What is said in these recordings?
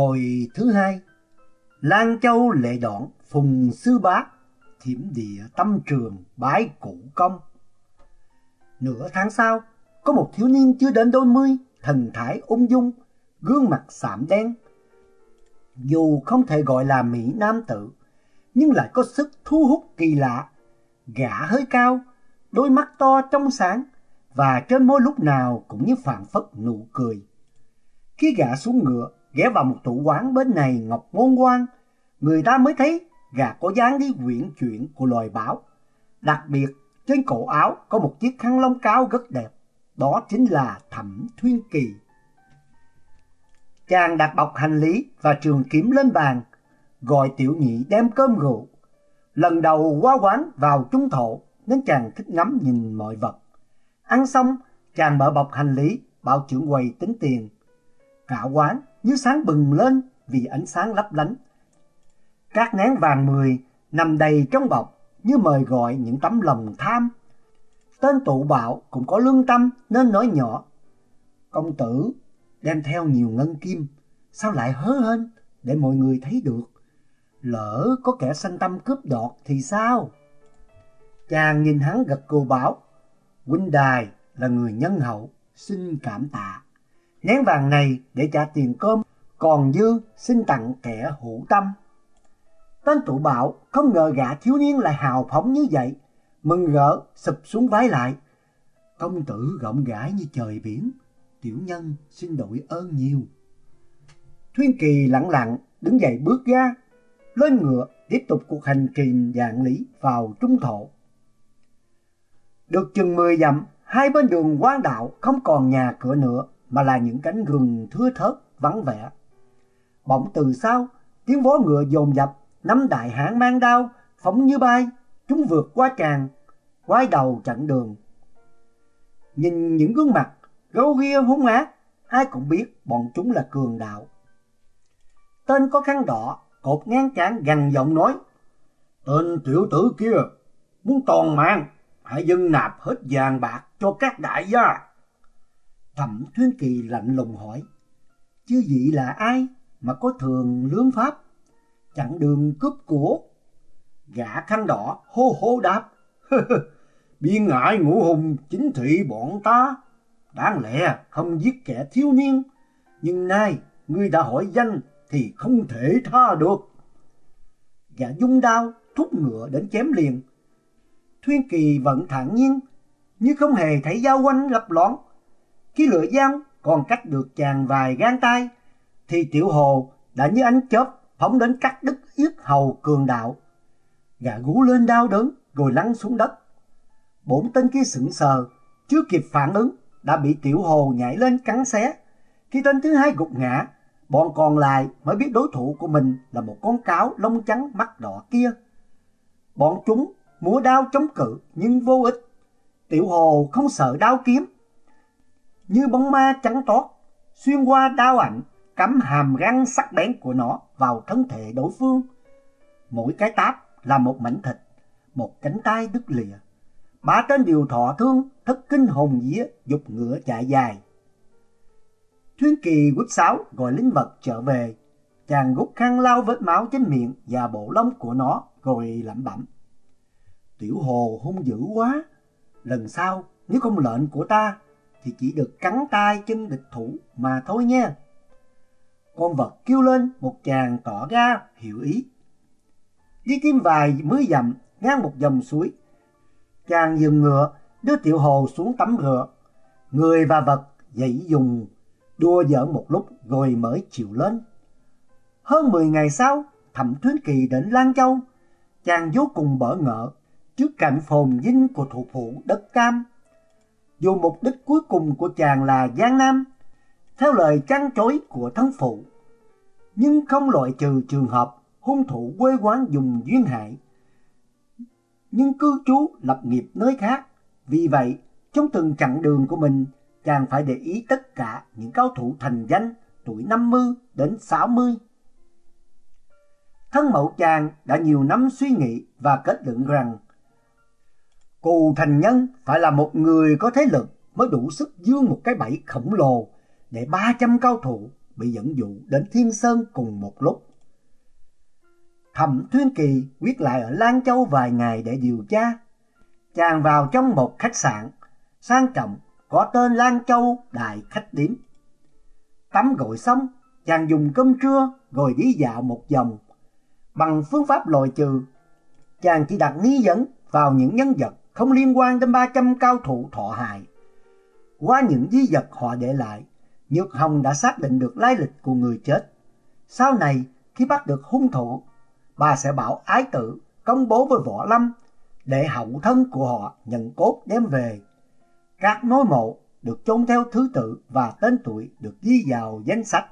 Hồi thứ hai, Lan Châu lệ đoạn phùng sư bá, thiểm địa tâm trường bái cụ công. Nửa tháng sau, có một thiếu niên chưa đến đôi mươi, thần thái ung dung, gương mặt sạm đen. Dù không thể gọi là mỹ nam tử, nhưng lại có sức thu hút kỳ lạ. Gã hơi cao, đôi mắt to trong sáng và trên môi lúc nào cũng như phản phất nụ cười. Khi gã xuống ngựa, ghé vào một tủ quán bên này ngọc ngôn ngoan, người ta mới thấy gà có dáng đi quyển chuyển của loài báo. Đặc biệt, trên cổ áo có một chiếc khăn lông cao rất đẹp, đó chính là Thẩm Thuyên Kỳ. Chàng đặt bọc hành lý và trường kiếm lên bàn, gọi tiểu nhị đem cơm rượu. Lần đầu qua quán vào trung thổ nên chàng thích ngắm nhìn mọi vật. Ăn xong, chàng mở bọc hành lý, bảo trưởng quầy tính tiền. Cả quán như sáng bừng lên vì ánh sáng lấp lánh. Các nén vàng mười nằm đầy trong bọc như mời gọi những tấm lòng tham. Tên tụ bạo cũng có lương tâm nên nói nhỏ. Công tử đem theo nhiều ngân kim, sao lại hớ hên để mọi người thấy được. Lỡ có kẻ sanh tâm cướp đoạt thì sao? Chàng nhìn hắn gật cù bảo, huynh đài là người nhân hậu, xin cảm tạ. Nén vàng này để trả tiền cơm, còn dư xin tặng kẻ hữu tâm. Tên tụ bảo không ngờ gã thiếu niên lại hào phóng như vậy, mừng rỡ sụp xuống vái lại. Công tử rộng rãi như trời biển, tiểu nhân xin đổi ơn nhiều. Thuyên Kỳ lặng lặng đứng dậy bước ra, lên ngựa tiếp tục cuộc hành trình dạng lý vào trung thổ. Được chừng 10 dặm, hai bên đường quan đạo không còn nhà cửa nữa mà là những cánh rừng thưa thớt vắng vẻ. Bỗng từ sau, tiếng vó ngựa dồn dập, nắm đại hãn mang đao, phóng như bay, chúng vượt qua tràng, quay đầu chặn đường. Nhìn những gương mặt gấu ghia hung ác, ai cũng biết bọn chúng là cường đạo. Tên có khăn đỏ, cột ngang trán gằn giọng nói, tên tiểu tử kia muốn toàn mạng hãy dâng nạp hết vàng bạc cho các đại gia. Thẩm Thuyên Kỳ lạnh lùng hỏi, chứ vị là ai mà có thường lướng pháp, chặn đường cướp của? Gã khăn đỏ hô hô đáp, biên ngại ngũ hùng chính thị bọn ta, đáng lẽ không giết kẻ thiếu niên, nhưng nay ngươi đã hỏi danh thì không thể tha được. Gã dung đao thúc ngựa đến chém liền, Thuyên Kỳ vẫn thản nhiên, như không hề thấy dao quanh lập loạn. Khi lửa dao còn cách được chàng vài gang tay, thì tiểu hồ đã như ánh chớp phóng đến cắt đứt yết hầu cường đạo. Gã gú lên đau đớn rồi lăn xuống đất. Bốn tên kia sững sờ, chưa kịp phản ứng đã bị tiểu hồ nhảy lên cắn xé. Khi tên thứ hai gục ngã, bọn còn lại mới biết đối thủ của mình là một con cáo lông trắng mắt đỏ kia. Bọn chúng múa đao chống cự nhưng vô ích. Tiểu hồ không sợ đao kiếm. Như bóng ma trắng toát, xuyên qua đao ảnh, cắm hàm răng sắc bén của nó vào thân thể đối phương. Mỗi cái táp là một mảnh thịt, một cánh tay đứt lìa. Ba tên điều thọ thương, thất kinh hồn dĩa, dục ngựa chạy dài. Thuyên kỳ quýt sáo gọi lính vật trở về. Chàng rút khăn lau vết máu trên miệng và bộ lông của nó rồi lẩm bẩm. Tiểu hồ hung dữ quá. Lần sau nếu không lệnh của ta thì chỉ được cắn tay chân địch thủ mà thôi nha. Con vật kêu lên một chàng tỏ ra hiểu ý. Đi thêm vài mươi dặm ngang một dòng suối. Chàng dừng ngựa đưa tiểu hồ xuống tắm rửa. Người và vật dậy dùng đua giỡn một lúc rồi mới chịu lên. Hơn 10 ngày sau, Thẩm Thuyến Kỳ đến Lan Châu. Chàng vô cùng bỡ ngỡ trước cảnh phồn vinh của thủ phủ đất cam. Dù mục đích cuối cùng của chàng là Giang Nam, theo lời chăn chối của thân phụ, nhưng không loại trừ trường hợp hung thủ quê quán dùng duyên hại, nhưng cư trú lập nghiệp nơi khác. Vì vậy, trong từng chặng đường của mình, chàng phải để ý tất cả những cao thủ thành danh tuổi 50 đến 60. Thân mẫu chàng đã nhiều năm suy nghĩ và kết luận rằng Cù thành nhân phải là một người có thế lực mới đủ sức dương một cái bẫy khổng lồ để 300 cao thủ bị dẫn dụ đến Thiên Sơn cùng một lúc. Thẩm Thuyên Kỳ quyết lại ở Lan Châu vài ngày để điều tra. Chàng vào trong một khách sạn sang trọng có tên Lan Châu Đại Khách Điếm. Tắm gội xong, chàng dùng cơm trưa rồi đi dạo một vòng. Bằng phương pháp loại trừ, chàng chỉ đặt nghi vấn vào những nhân vật không liên quan đến 300 cao thủ thọ hại. Qua những di vật họ để lại, Nhược Hồng đã xác định được lai lịch của người chết. Sau này, khi bắt được hung thủ, bà sẽ bảo ái tử công bố với võ lâm để hậu thân của họ nhận cốt đem về. Các nối mộ được chôn theo thứ tự và tên tuổi được ghi vào danh sách.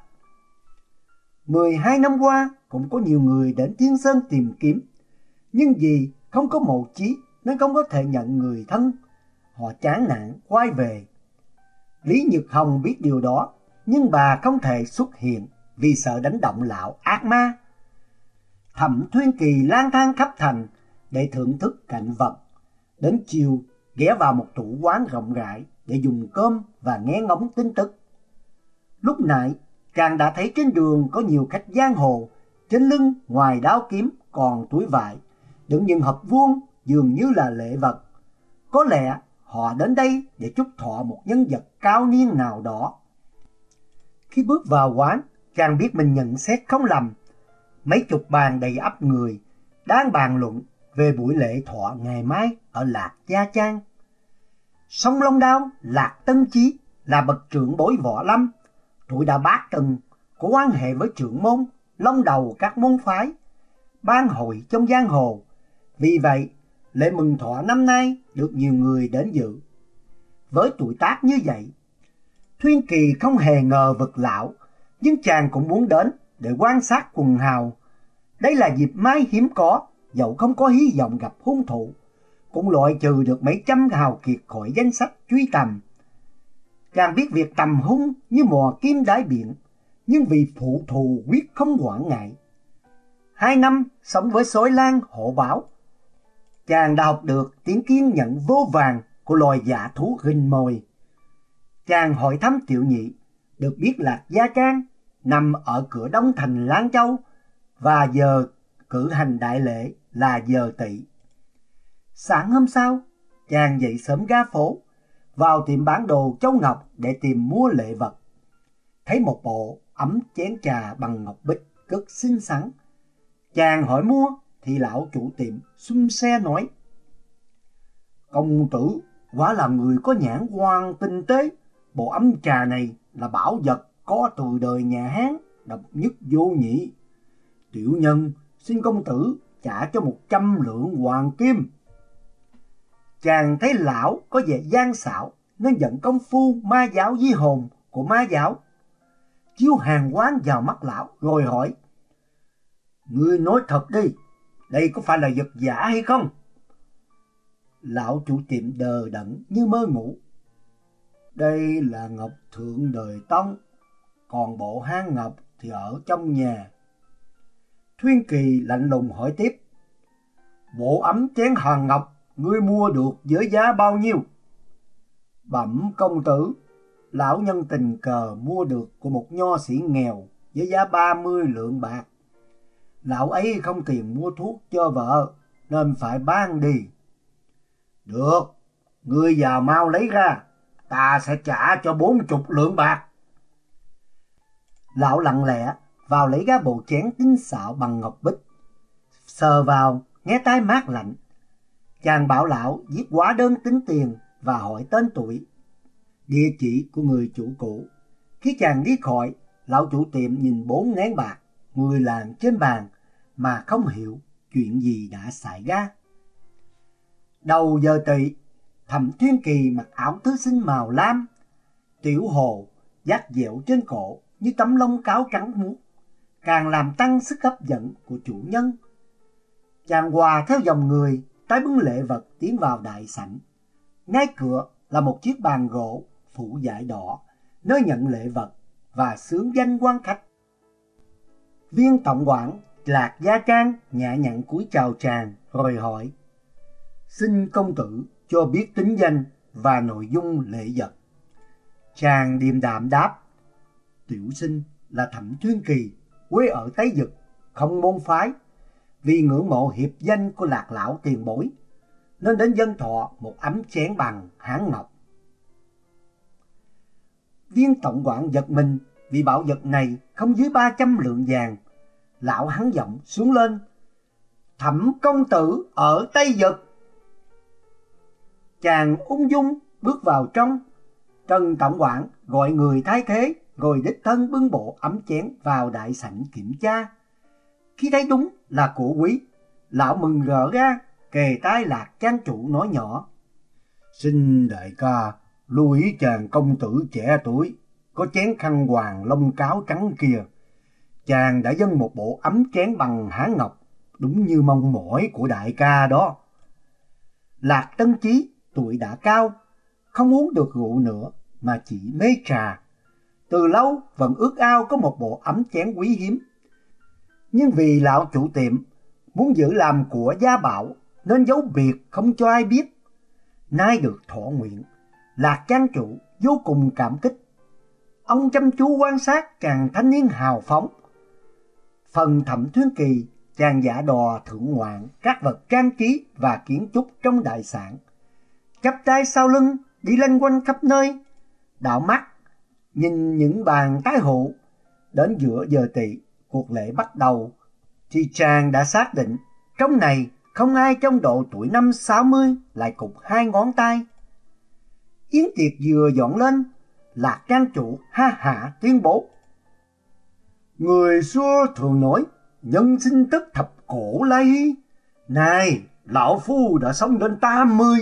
12 năm qua cũng có nhiều người đến Thiên Sơn tìm kiếm, nhưng vì không có mộ chí nên không có thể nhận người thân. Họ chán nản quay về. Lý Nhược Hồng biết điều đó, nhưng bà không thể xuất hiện vì sợ đánh động lão ác ma. Thẩm Thuyên Kỳ lang thang khắp thành để thưởng thức cảnh vật. Đến chiều, ghé vào một tủ quán rộng rãi để dùng cơm và nghe ngóng tin tức. Lúc nãy, chàng đã thấy trên đường có nhiều khách giang hồ, trên lưng ngoài đáo kiếm còn túi vải, đựng những hộp vuông dường như là lệ vật. Có lẽ họ đến đây để chúc thọ một nhân vật cao niên nào đó. Khi bước vào quán, chàng biết mình nhận xét không lầm. Mấy chục bàn đầy ắp người đang bàn luận về buổi lễ thọ ngày mai ở Lạc Gia Trang. Sông Long Đao, Lạc Tân Chí là bậc trưởng bối võ lâm, tuổi đã bát từng, có quan hệ với trưởng môn, long đầu các môn phái, ban hội trong giang hồ. Vì vậy, lễ mừng thọ năm nay được nhiều người đến dự. Với tuổi tác như vậy, Thuyên Kỳ không hề ngờ vực lão, nhưng chàng cũng muốn đến để quan sát quần hào. Đây là dịp mai hiếm có, dẫu không có hy vọng gặp hung thủ, cũng loại trừ được mấy trăm hào kiệt khỏi danh sách truy tầm. Chàng biết việc tầm hung như mò kim đáy biển, nhưng vì phụ thù quyết không quản ngại. Hai năm sống với sói lan hộ bảo, chàng đã học được tiếng kiến nhận vô vàng của loài giả thú hình mồi. Chàng hỏi thăm tiểu nhị, được biết là Gia Trang nằm ở cửa đông thành Lan Châu và giờ cử hành đại lễ là giờ tỵ. Sáng hôm sau, chàng dậy sớm ra phố, vào tiệm bán đồ Châu Ngọc để tìm mua lễ vật. Thấy một bộ ấm chén trà bằng ngọc bích cực xinh xắn. Chàng hỏi mua thì lão chủ tiệm xung xe nói. Công tử quả là người có nhãn quan tinh tế. Bộ ấm trà này là bảo vật có từ đời nhà Hán, độc nhất vô nhị. Tiểu nhân xin công tử trả cho một trăm lượng hoàng kim. Chàng thấy lão có vẻ gian xảo nên giận công phu ma giáo di hồn của ma giáo. Chiếu hàng quán vào mắt lão rồi hỏi. Ngươi nói thật đi, đây có phải là vật giả hay không? Lão chủ tiệm đờ đẫn như mơ ngủ. Đây là ngọc thượng đời tông, còn bộ hang ngọc thì ở trong nhà. Thuyên Kỳ lạnh lùng hỏi tiếp. Bộ ấm chén hàng ngọc ngươi mua được với giá bao nhiêu? Bẩm công tử, lão nhân tình cờ mua được của một nho sĩ nghèo với giá 30 lượng bạc. Lão ấy không tiền mua thuốc cho vợ nên phải bán đi. Được, ngươi già mau lấy ra, ta sẽ trả cho bốn chục lượng bạc. Lão lặng lẽ vào lấy ra bộ chén tinh xạo bằng ngọc bích. Sờ vào, nghe tai mát lạnh. Chàng bảo lão viết hóa đơn tính tiền và hỏi tên tuổi, địa chỉ của người chủ cũ. Khi chàng đi khỏi, lão chủ tiệm nhìn bốn nén bạc, người làng trên bàn mà không hiểu chuyện gì đã xảy ra. Đầu giờ tỵ, thẩm thiên kỳ mặc áo tứ sinh màu lam, tiểu hồ dắt dẻo trên cổ như tấm lông cáo trắng muốt, càng làm tăng sức hấp dẫn của chủ nhân. Chàng hòa theo dòng người, tái bưng lễ vật tiến vào đại sảnh. Ngay cửa là một chiếc bàn gỗ phủ dải đỏ, nơi nhận lễ vật và sướng danh quan khách. Viên tổng quản Lạc Gia Trang nhã nhặn cúi chào chàng rồi hỏi Xin công tử cho biết tính danh và nội dung lễ vật. Chàng điềm đạm đáp Tiểu sinh là Thẩm Thuyên Kỳ, quê ở Tây Dực, không môn phái, vì ngưỡng mộ hiệp danh của lạc lão tiền bối, nên đến dân thọ một ấm chén bằng hán ngọc. Viên tổng quản giật mình vì bảo vật này không dưới 300 lượng vàng. Lão hắn giọng xuống lên. Thẩm công tử ở Tây vực Chàng ung dung bước vào trong. Trần tổng quản gọi người thay thế rồi đích thân bưng bộ ấm chén vào đại sảnh kiểm tra. Khi thấy đúng là của quý, lão mừng rỡ ra, kề tai lạc trang chủ nói nhỏ. Xin đại ca, lưu ý chàng công tử trẻ tuổi, có chén khăn hoàng lông cáo trắng kia. Chàng đã dâng một bộ ấm chén bằng hán ngọc, đúng như mong mỏi của đại ca đó. Lạc Tân Chí tuổi đã cao, không uống được rượu nữa mà chỉ mê trà. Từ lâu vẫn ước ao có một bộ ấm chén quý hiếm. Nhưng vì lão chủ tiệm muốn giữ làm của gia bảo nên giấu biệt không cho ai biết. Nay được thọ nguyện, Lạc Trang chủ vô cùng cảm kích. Ông chăm chú quan sát chàng thanh niên hào phóng. Phần thẩm thuyến kỳ, chàng giả đò thượng ngoạn các vật trang trí và kiến trúc trong đại sản. Chắp tay sau lưng, đi lanh quanh khắp nơi. đảo mắt, nhìn những bàn tái hộ. Đến giữa giờ tỵ, cuộc lễ bắt đầu, thì chàng đã xác định trong này không ai trong độ tuổi năm 60 lại cục hai ngón tay. Yến tiệc vừa dọn lên, Lạc Trang chủ ha hạ tuyên bố. Người xưa thường nói, nhân sinh tức thập cổ lây. Này, lão phu đã sống đến 80,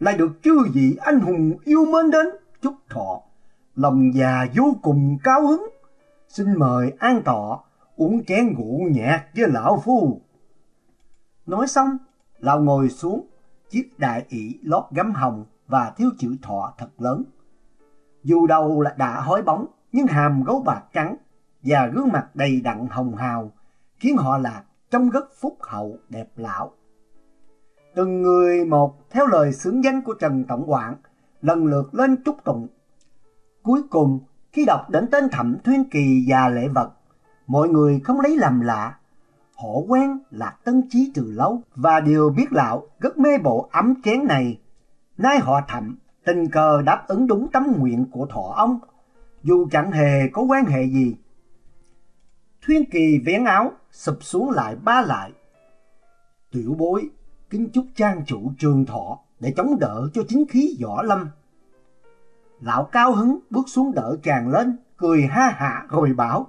lại được chư vị anh hùng yêu mến đến, chúc thọ. Lòng già vô cùng cao hứng. Xin mời an tọa, uống chén rượu nhạt với lão phu. Nói xong, lão ngồi xuống, chiếc đại ỷ lót gấm hồng và thiếu chữ thọ thật lớn. Dù đầu là đã hói bóng, nhưng hàm gấu bạc trắng và gương mặt đầy đặn hồng hào, khiến họ là trông rất phúc hậu đẹp lão. Từng người một theo lời xướng danh của Trần Tổng quản, lần lượt lên chúc tụng. Cuối cùng, khi đọc đến tên Thẩm Thuyên Kỳ và lễ vật, mọi người không lấy làm lạ. Họ quen là tân trí từ lâu và đều biết lão rất mê bộ ấm chén này. Nay họ thẩm tình cờ đáp ứng đúng tấm nguyện của thọ ông, dù chẳng hề có quan hệ gì. Thuyên kỳ vén áo, sụp xuống lại ba lại. Tiểu bối, kính chúc trang chủ trường thọ để chống đỡ cho chính khí võ lâm. Lão cao hứng bước xuống đỡ chàng lên, cười ha hạ rồi bảo,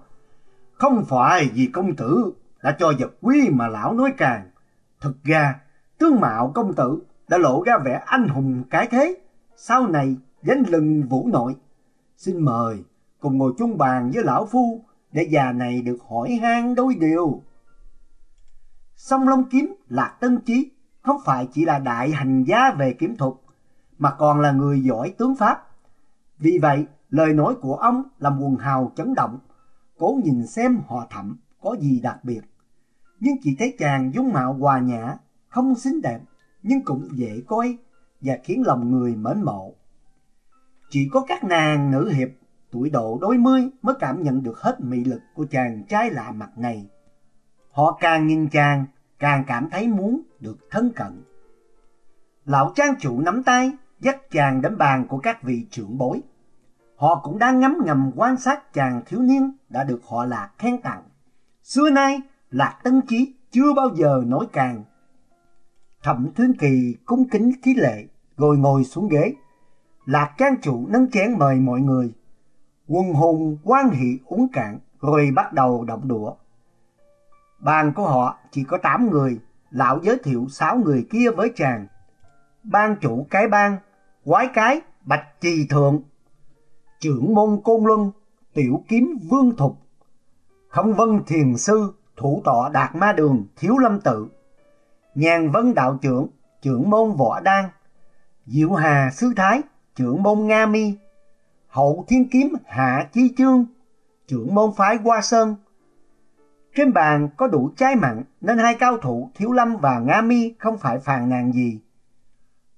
không phải vì công tử đã cho vật quý mà lão nói càng. Thực ra, tướng mạo công tử đã lộ ra vẻ anh hùng cái thế, sau này gánh lừng vũ nội. Xin mời cùng ngồi chung bàn với lão phu để già này được hỏi han đôi điều. Song Long Kiếm là tân chí, không phải chỉ là đại hành gia về kiếm thuật, mà còn là người giỏi tướng pháp. Vì vậy, lời nói của ông làm quần hào chấn động, cố nhìn xem họ thẩm có gì đặc biệt. Nhưng chỉ thấy chàng dung mạo hòa nhã, không xinh đẹp, nhưng cũng dễ coi và khiến lòng người mến mộ. Chỉ có các nàng nữ hiệp tuổi độ đôi mươi mới cảm nhận được hết mị lực của chàng trai lạ mặt này. Họ càng nhìn chàng, càng cảm thấy muốn được thân cận. Lão trang chủ nắm tay, dắt chàng đến bàn của các vị trưởng bối. Họ cũng đang ngắm ngầm quan sát chàng thiếu niên đã được họ Lạc khen tặng. Xưa nay, Lạc Tân Chí chưa bao giờ nói càng. Thẩm Thuyên Kỳ cung kính khí lệ, rồi ngồi xuống ghế. Lạc Trang chủ nâng chén mời mọi người. Quân hùng quan hệ uống cạn, rồi bắt đầu động đũa. Bàn của họ chỉ có 8 người, lão giới thiệu 6 người kia với chàng. Ban chủ cái ban, quái cái, bạch trì thượng, trưởng môn côn luân, tiểu kiếm vương thục, không vân thiền sư, thủ tọa đạt ma đường, thiếu lâm tự, nhàn vân đạo trưởng, trưởng môn võ đan, diệu hà sư thái, trưởng môn nga mi, hậu thiên kiếm hạ chi chương, trưởng môn phái hoa sơn. Trên bàn có đủ trái mặn nên hai cao thủ Thiếu Lâm và Nga Mi không phải phàn nàn gì.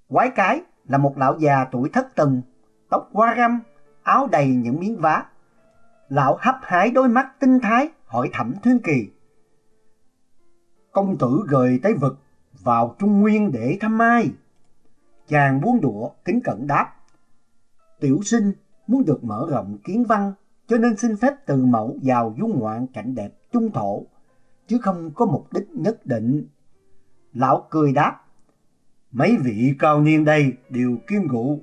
Quái cái là một lão già tuổi thất tuần, tóc hoa râm, áo đầy những miếng vá. Lão hấp hái đôi mắt tinh thái hỏi thẩm Thuyên Kỳ. Công tử gời tới vực vào Trung Nguyên để thăm ai? Chàng buông đũa kính cẩn đáp. Tiểu sinh muốn được mở rộng kiến văn cho nên xin phép từ mẫu vào du ngoạn cảnh đẹp trung thổ chứ không có mục đích nhất định. Lão cười đáp. Mấy vị cao niên đây đều kiên ngụ,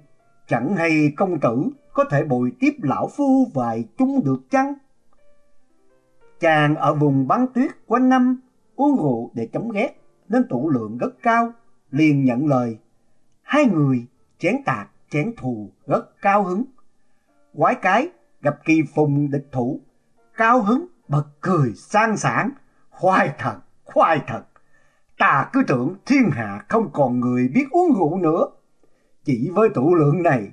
chẳng hay công tử có thể bồi tiếp lão phu vài chung được chăng? Chàng ở vùng bán tuyết quanh năm uống rượu để chống ghét nên tụ lượng rất cao, liền nhận lời. Hai người chén tạc chén thù rất cao hứng. Quái cái gặp kỳ phùng địch thủ, cao hứng bật cười sang sảng, khoai thật, khoai thật. Ta cứ tưởng thiên hạ không còn người biết uống rượu nữa. Chỉ với tụ lượng này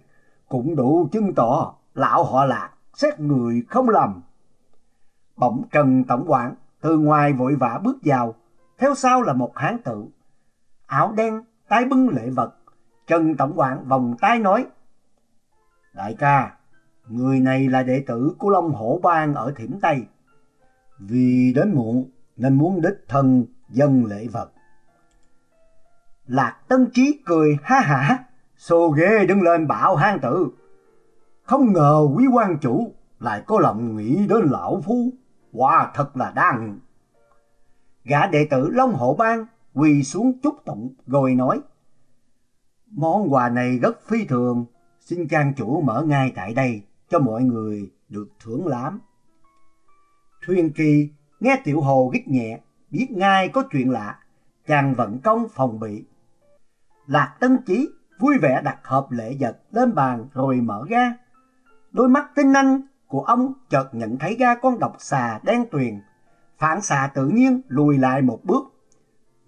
cũng đủ chứng tỏ lão họ lạc xét người không lầm. Bỗng Trần Tổng quản từ ngoài vội vã bước vào, theo sau là một hán tử. Áo đen, tay bưng lễ vật. Trần Tổng quản vòng tay nói, Đại ca, người này là đệ tử của Long Hổ Bang ở Thiểm Tây. Vì đến muộn nên muốn đích thân dân lễ vật. Lạc Tân Trí cười ha hả, xô ghê đứng lên bảo hang tử. Không ngờ quý quan chủ lại có lòng nghĩ đến lão phu, quả thật là đáng. Gã đệ tử Long Hộ Bang quỳ xuống chúc tụng rồi nói. Món quà này rất phi thường, xin trang chủ mở ngay tại đây cho mọi người được thưởng lãm. Thuyền kỳ nghe tiểu hồ gích nhẹ, biết ngay có chuyện lạ, chàng vận công phòng bị. Lạc Tân Chí vui vẻ đặt hộp lễ vật lên bàn rồi mở ra. Đôi mắt tinh anh của ông chợt nhận thấy ra con độc xà đen tuyền, phản xạ tự nhiên lùi lại một bước.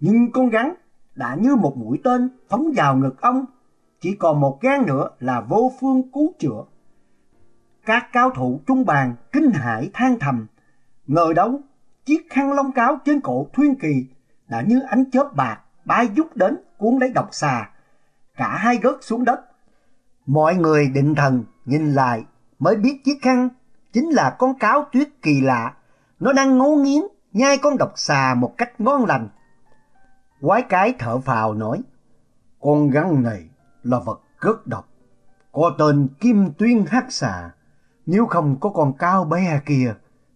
Nhưng con rắn đã như một mũi tên phóng vào ngực ông, chỉ còn một gan nữa là vô phương cứu chữa. Các cao thủ trung bàn kinh hãi than thầm, ngờ đâu chiếc khăn lông cáo trên cổ Thuyên Kỳ đã như ánh chớp bạc bay dút đến cuốn lấy độc xà. Cả hai gớt xuống đất. Mọi người định thần nhìn lại mới biết chiếc khăn chính là con cáo tuyết kỳ lạ. Nó đang ngấu nghiến nhai con độc xà một cách ngon lành. Quái cái thở phào nói, con rắn này là vật rất độc, có tên Kim Tuyên Hắc Xà. Nếu không có con cao bé kia,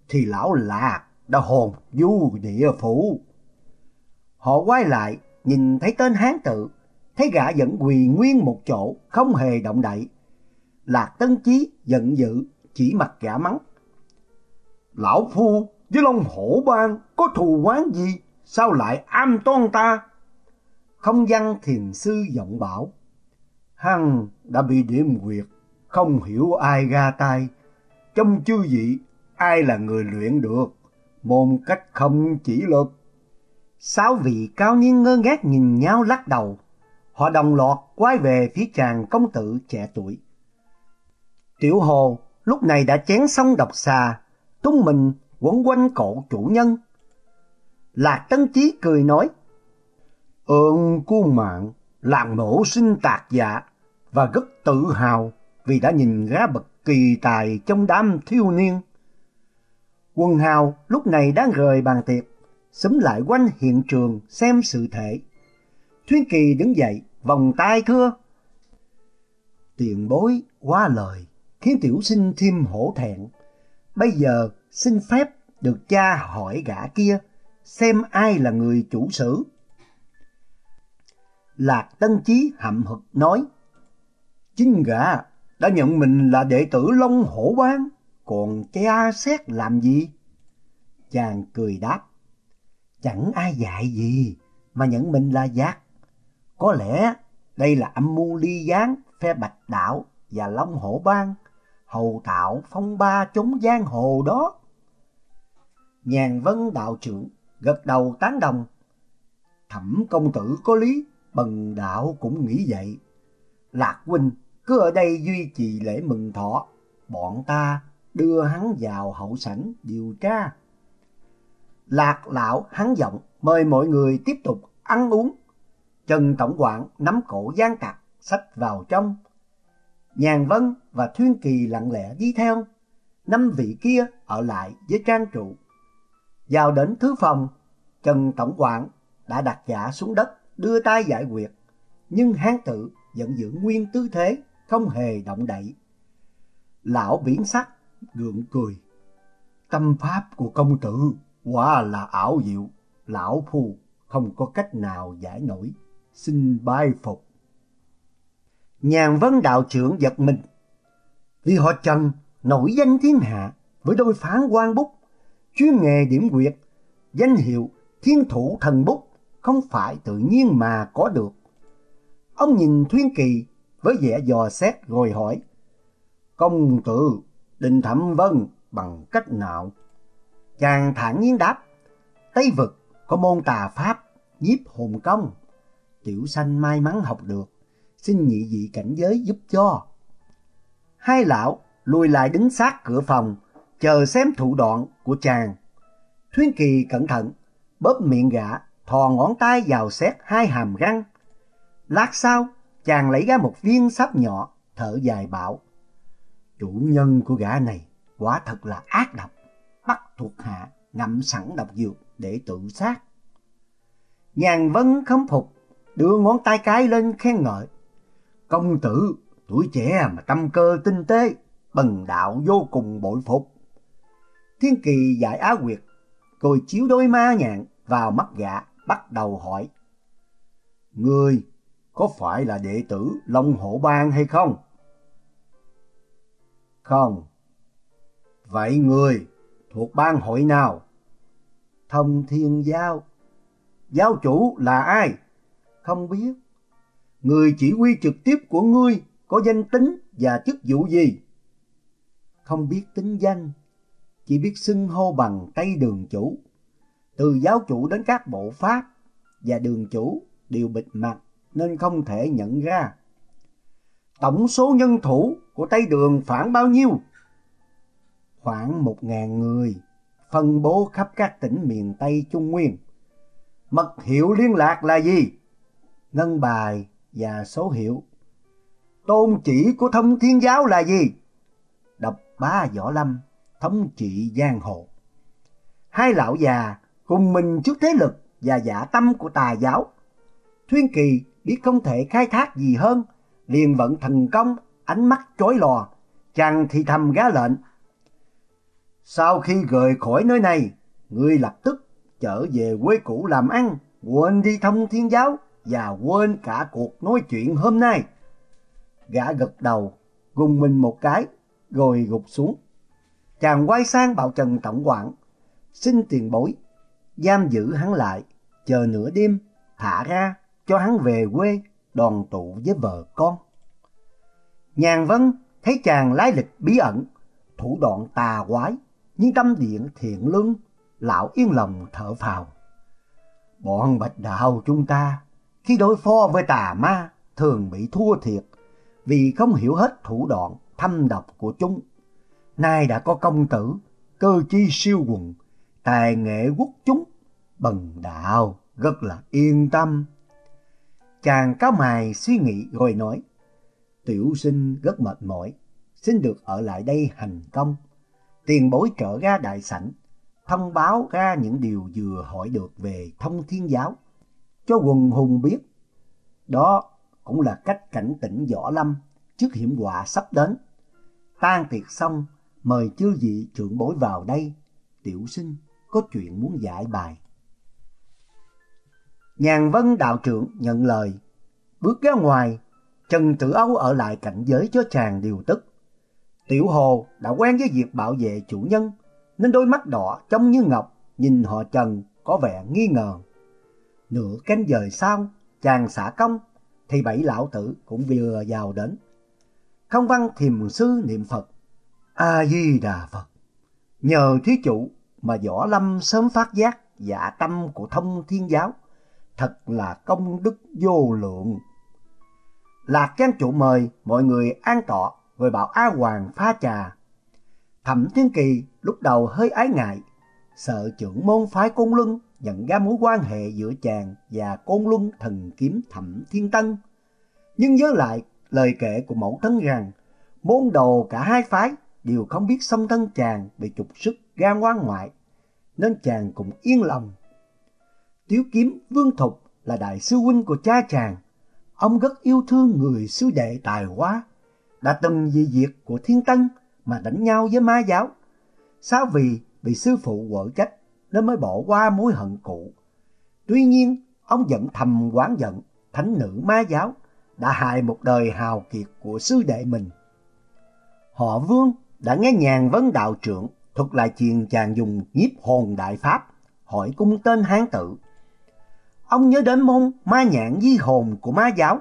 thì lão lạc đã hồn du địa phủ. Họ quay lại, nhìn thấy tên hán tự, thấy gã vẫn quỳ nguyên một chỗ, không hề động đậy. Lạc Tân Chí giận dữ, chỉ mặt gã mắng. Lão Phu với Long Hổ Bang có thù oán gì, sao lại am toan ta? Không văn thiền sư giọng bảo, Hằng đã bị điểm quyệt, không hiểu ai ra tay. Trong chư vị, ai là người luyện được, môn cách không chỉ lực. Sáu vị cao niên ngơ ngác nhìn nhau lắc đầu, họ đồng loạt quay về phía chàng công tử trẻ tuổi. Tiểu Hồ lúc này đã chén xong độc xà, tung mình quấn quanh cổ chủ nhân. Lạc Tân Chí cười nói, Ơn của mạng làm nổ sinh tạc dạ và rất tự hào vì đã nhìn ra bậc kỳ tài trong đám thiếu niên. Quân hào lúc này đang rời bàn tiệc, xúm lại quanh hiện trường xem sự thể. Thuyên Kỳ đứng dậy, vòng tay thưa. Tiền bối quá lời, khiến tiểu sinh thêm hổ thẹn. Bây giờ xin phép được cha hỏi gã kia, xem ai là người chủ sử. Lạc Tân Chí hậm hực nói, Chính gã đã nhận mình là đệ tử Long Hổ Quán, còn cha xét làm gì? Chàng cười đáp, chẳng ai dạy gì mà nhận mình là giác. Có lẽ đây là âm mưu ly gián phe Bạch Đạo và Long Hổ Bang, hầu tạo phong ba chống giang hồ đó. Nhàn vân đạo trưởng gật đầu tán đồng. Thẩm công tử có lý, bần đạo cũng nghĩ vậy. Lạc huynh cứ ở đây duy trì lễ mừng thọ, bọn ta đưa hắn vào hậu sảnh điều tra. Lạc lão hắn giọng mời mọi người tiếp tục ăn uống. Trần Tổng quản nắm cổ gian cặt, sách vào trong. Nhàn Vân và Thuyên Kỳ lặng lẽ đi theo. năm vị kia ở lại với trang trụ. Vào đến thứ phòng, Trần Tổng quản đã đặt giả xuống đất, đưa tay giải quyết, nhưng hán tử vẫn giữ nguyên tư thế, không hề động đậy. Lão biển sắc, gượng cười. Tâm pháp của công tử quả là ảo diệu, lão phu không có cách nào giải nổi, xin bái phục. Nhàn vấn đạo trưởng giật mình, vì họ Trần nổi danh thiên hạ với đôi phán quan bút, chuyên nghề điểm quyệt, danh hiệu thiên thủ thần bút không phải tự nhiên mà có được. Ông nhìn Thuyên Kỳ với vẻ dò xét rồi hỏi, Công tử định thẩm vân bằng cách nào? Chàng thản nhiên đáp, Tây vực có môn tà pháp, nhiếp hồn công. Tiểu sanh may mắn học được, xin nhị vị cảnh giới giúp cho. Hai lão lùi lại đứng sát cửa phòng, chờ xem thủ đoạn của chàng. Thuyên Kỳ cẩn thận, bóp miệng gã, thò ngón tay vào xét hai hàm răng. Lát sau, chàng lấy ra một viên sáp nhỏ, thở dài bảo. Chủ nhân của gã này quả thật là ác độc, bắt thuộc hạ ngậm sẵn độc dược để tự sát. Nhàn Vân khâm phục, đưa ngón tay cái lên khen ngợi. Công tử, tuổi trẻ mà tâm cơ tinh tế, bần đạo vô cùng bội phục. Thiên kỳ giải á quyệt, rồi chiếu đôi ma nhạn vào mắt gã, bắt đầu hỏi. Ngươi có phải là đệ tử Long Hổ Bang hay không? Không. Vậy người thuộc bang hội nào? Thông Thiên Giao. Giáo chủ là ai? Không biết. Người chỉ huy trực tiếp của ngươi có danh tính và chức vụ gì? Không biết tính danh, chỉ biết xưng hô bằng Tây Đường Chủ. Từ giáo chủ đến các bộ pháp và đường chủ đều bịt mặt nên không thể nhận ra. Tổng số nhân thủ của Tây Đường khoảng bao nhiêu? Khoảng một ngàn người, phân bố khắp các tỉnh miền Tây Trung Nguyên. Mật hiệu liên lạc là gì? Ngân bài và số hiệu. Tôn chỉ của thông thiên giáo là gì? Đọc ba võ lâm, thống trị giang hồ. Hai lão già cùng mình trước thế lực và giả tâm của tà giáo. Thuyên Kỳ biết không thể khai thác gì hơn, liền vận thần công, ánh mắt chói lò, chàng thì thầm gá lệnh. Sau khi rời khỏi nơi này, ngươi lập tức trở về quê cũ làm ăn, quên đi thông thiên giáo và quên cả cuộc nói chuyện hôm nay. Gã gật đầu, gùng mình một cái, rồi gục xuống. Chàng quay sang bảo Trần Tổng quản, xin tiền bối, giam giữ hắn lại, chờ nửa đêm, thả ra, cho hắn về quê, đoàn tụ với vợ con. Nhàn Vân thấy chàng lái lịch bí ẩn, thủ đoạn tà quái, nhưng tâm điện thiện lương, lão yên lòng thở phào. Bọn bạch đạo chúng ta khi đối phó với tà ma thường bị thua thiệt vì không hiểu hết thủ đoạn thâm độc của chúng. Nay đã có công tử, cơ chi siêu quần, tài nghệ quốc chúng, bần đạo rất là yên tâm. Chàng cáo mài suy nghĩ rồi nói, tiểu sinh rất mệt mỏi, xin được ở lại đây hành công. Tiền bối trở ra đại sảnh, thông báo ra những điều vừa hỏi được về thông thiên giáo, cho quần hùng biết. Đó cũng là cách cảnh tỉnh võ lâm trước hiểm họa sắp đến. Tan tiệc xong, mời chư vị trưởng bối vào đây, tiểu sinh có chuyện muốn giải bài. Nhàn Vân đạo trưởng nhận lời, bước ra ngoài, Trần Tử Âu ở lại cảnh giới cho chàng điều tức. Tiểu Hồ đã quen với việc bảo vệ chủ nhân, nên đôi mắt đỏ trông như ngọc, nhìn họ Trần có vẻ nghi ngờ. Nửa canh giờ sau, chàng xả công, thì bảy lão tử cũng vừa vào đến. Không văn thiềm sư niệm Phật, A-di-đà Phật. Nhờ thí chủ mà võ lâm sớm phát giác dạ tâm của thông thiên giáo, thật là công đức vô lượng. Lạc trang chủ mời mọi người an tọa rồi bảo A Hoàng pha trà. Thẩm Thiên Kỳ lúc đầu hơi ái ngại, sợ trưởng môn phái Côn Luân nhận ra mối quan hệ giữa chàng và Côn Luân thần kiếm Thẩm Thiên Tân. Nhưng nhớ lại lời kể của mẫu thân rằng môn đồ cả hai phái đều không biết song thân chàng bị trục sức ra ngoan ngoại, nên chàng cũng yên lòng. Tiếu kiếm Vương Thục là đại sư huynh của cha chàng. Ông rất yêu thương người sư đệ tài hóa, đã từng vì việc của thiên tân mà đánh nhau với ma giáo. Sao vì bị sư phụ quở trách nên mới bỏ qua mối hận cũ. Tuy nhiên, ông vẫn thầm oán giận thánh nữ ma giáo đã hại một đời hào kiệt của sư đệ mình. Họ Vương đã nghe nhàn vấn đạo trưởng thuật lại chuyện chàng dùng nhiếp hồn đại pháp, hỏi cung tên hán tử. Ông nhớ đến môn ma nhãn di hồn của ma giáo,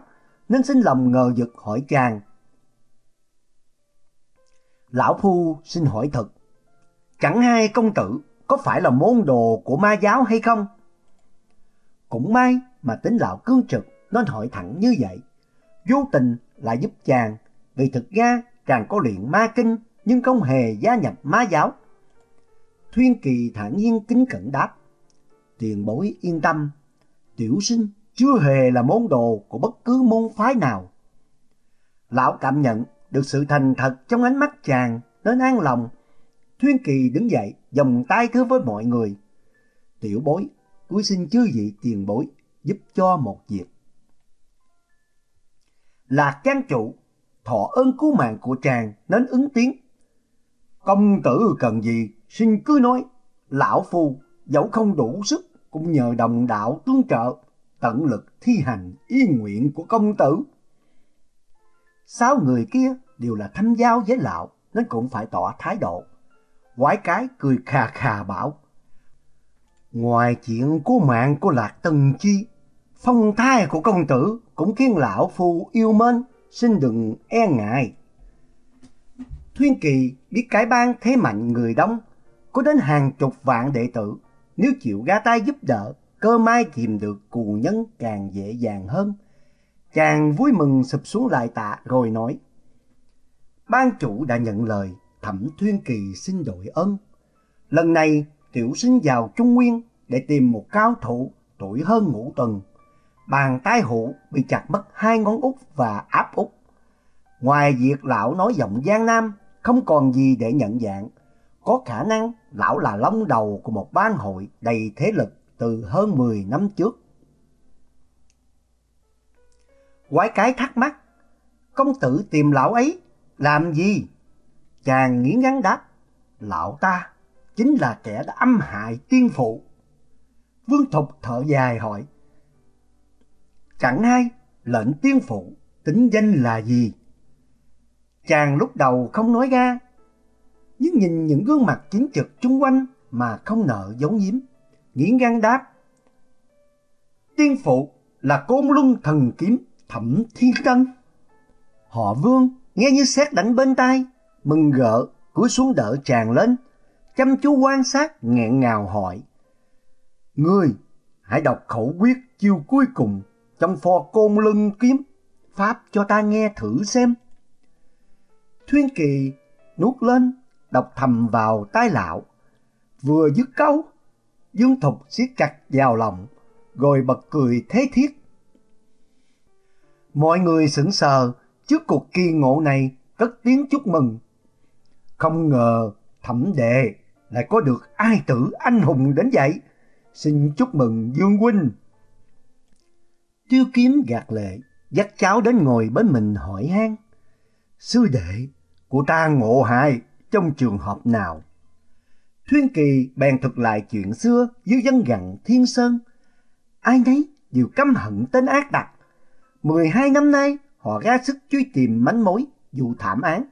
nên xin lòng ngờ vực hỏi chàng. Lão Phu xin hỏi thật, chẳng hai công tử có phải là môn đồ của ma giáo hay không? Cũng may mà tính lão cương trực nên hỏi thẳng như vậy. Vô tình là giúp chàng, vì thực ra chàng có luyện ma kinh nhưng không hề gia nhập ma giáo. Thuyên Kỳ thản nhiên kính cẩn đáp. Tiền bối yên tâm, tiểu sinh chưa hề là môn đồ của bất cứ môn phái nào. Lão cảm nhận được sự thành thật trong ánh mắt chàng nên an lòng. Thuyên Kỳ đứng dậy, vòng tay thưa với mọi người. Tiểu bối, cuối xin chư vị tiền bối giúp cho một việc. Là trang chủ, thọ ơn cứu mạng của chàng nên ứng tiếng. Công tử cần gì, xin cứ nói. Lão Phu dẫu không đủ sức cũng nhờ đồng đạo tương trợ, tận lực thi hành ý nguyện của công tử. Sáu người kia đều là thanh giao với lão nên cũng phải tỏ thái độ. Quái cái cười khà khà bảo. Ngoài chuyện của mạng của Lạc Tân Chi, phong thai của công tử cũng khiến lão phu yêu mến, xin đừng e ngại. Thuyên Kỳ biết cái bang thế mạnh người đông, có đến hàng chục vạn đệ tử, nếu chịu ra tay giúp đỡ, cơ mai tìm được cù nhân càng dễ dàng hơn. Chàng vui mừng sụp xuống lại tạ rồi nói, Ban chủ đã nhận lời, thẩm Thuyên Kỳ xin đội ơn. Lần này tiểu sinh vào Trung Nguyên để tìm một cao thủ tuổi hơn ngũ tuần. Bàn tay hụ bị chặt mất hai ngón út và áp út. Ngoài việc lão nói giọng Giang Nam, không còn gì để nhận dạng. Có khả năng lão là long đầu của một ban hội đầy thế lực từ hơn 10 năm trước. Quái cái thắc mắc, công tử tìm lão ấy làm gì? Chàng nghiến ngắn đáp, lão ta chính là kẻ đã âm hại tiên phụ. Vương Thục thở dài hỏi, chẳng hay lệnh tiên phụ tính danh là gì? Chàng lúc đầu không nói ra, nhưng nhìn những gương mặt chính trực chung quanh mà không nợ giấu giếm, nghiến răng đáp. Tiên phụ là côn luân thần kiếm thẩm thiên tân. Họ vương nghe như xét đánh bên tai, mừng gỡ, cúi xuống đỡ chàng lên, chăm chú quan sát nghẹn ngào hỏi. Ngươi hãy đọc khẩu quyết chiêu cuối cùng trong pho côn lưng kiếm, pháp cho ta nghe thử xem. Thuyên Kỳ nuốt lên, đọc thầm vào tai lão. Vừa dứt câu, Dương Thục siết chặt vào lòng, rồi bật cười thế thiết. Mọi người sững sờ trước cuộc kỳ ngộ này cất tiếng chúc mừng. Không ngờ thẩm đệ lại có được ai tử anh hùng đến vậy. Xin chúc mừng Dương Huynh. Tiêu kiếm gạt lệ, dắt cháu đến ngồi bên mình hỏi han. Sư đệ, của ta ngộ hại trong trường hợp nào? Thuyên Kỳ bèn thuật lại chuyện xưa dưới dân gặn Thiên Sơn. Ai nấy đều căm hận tên ác tặc. Mười hai năm nay, họ ra sức truy tìm manh mối, vụ thảm án,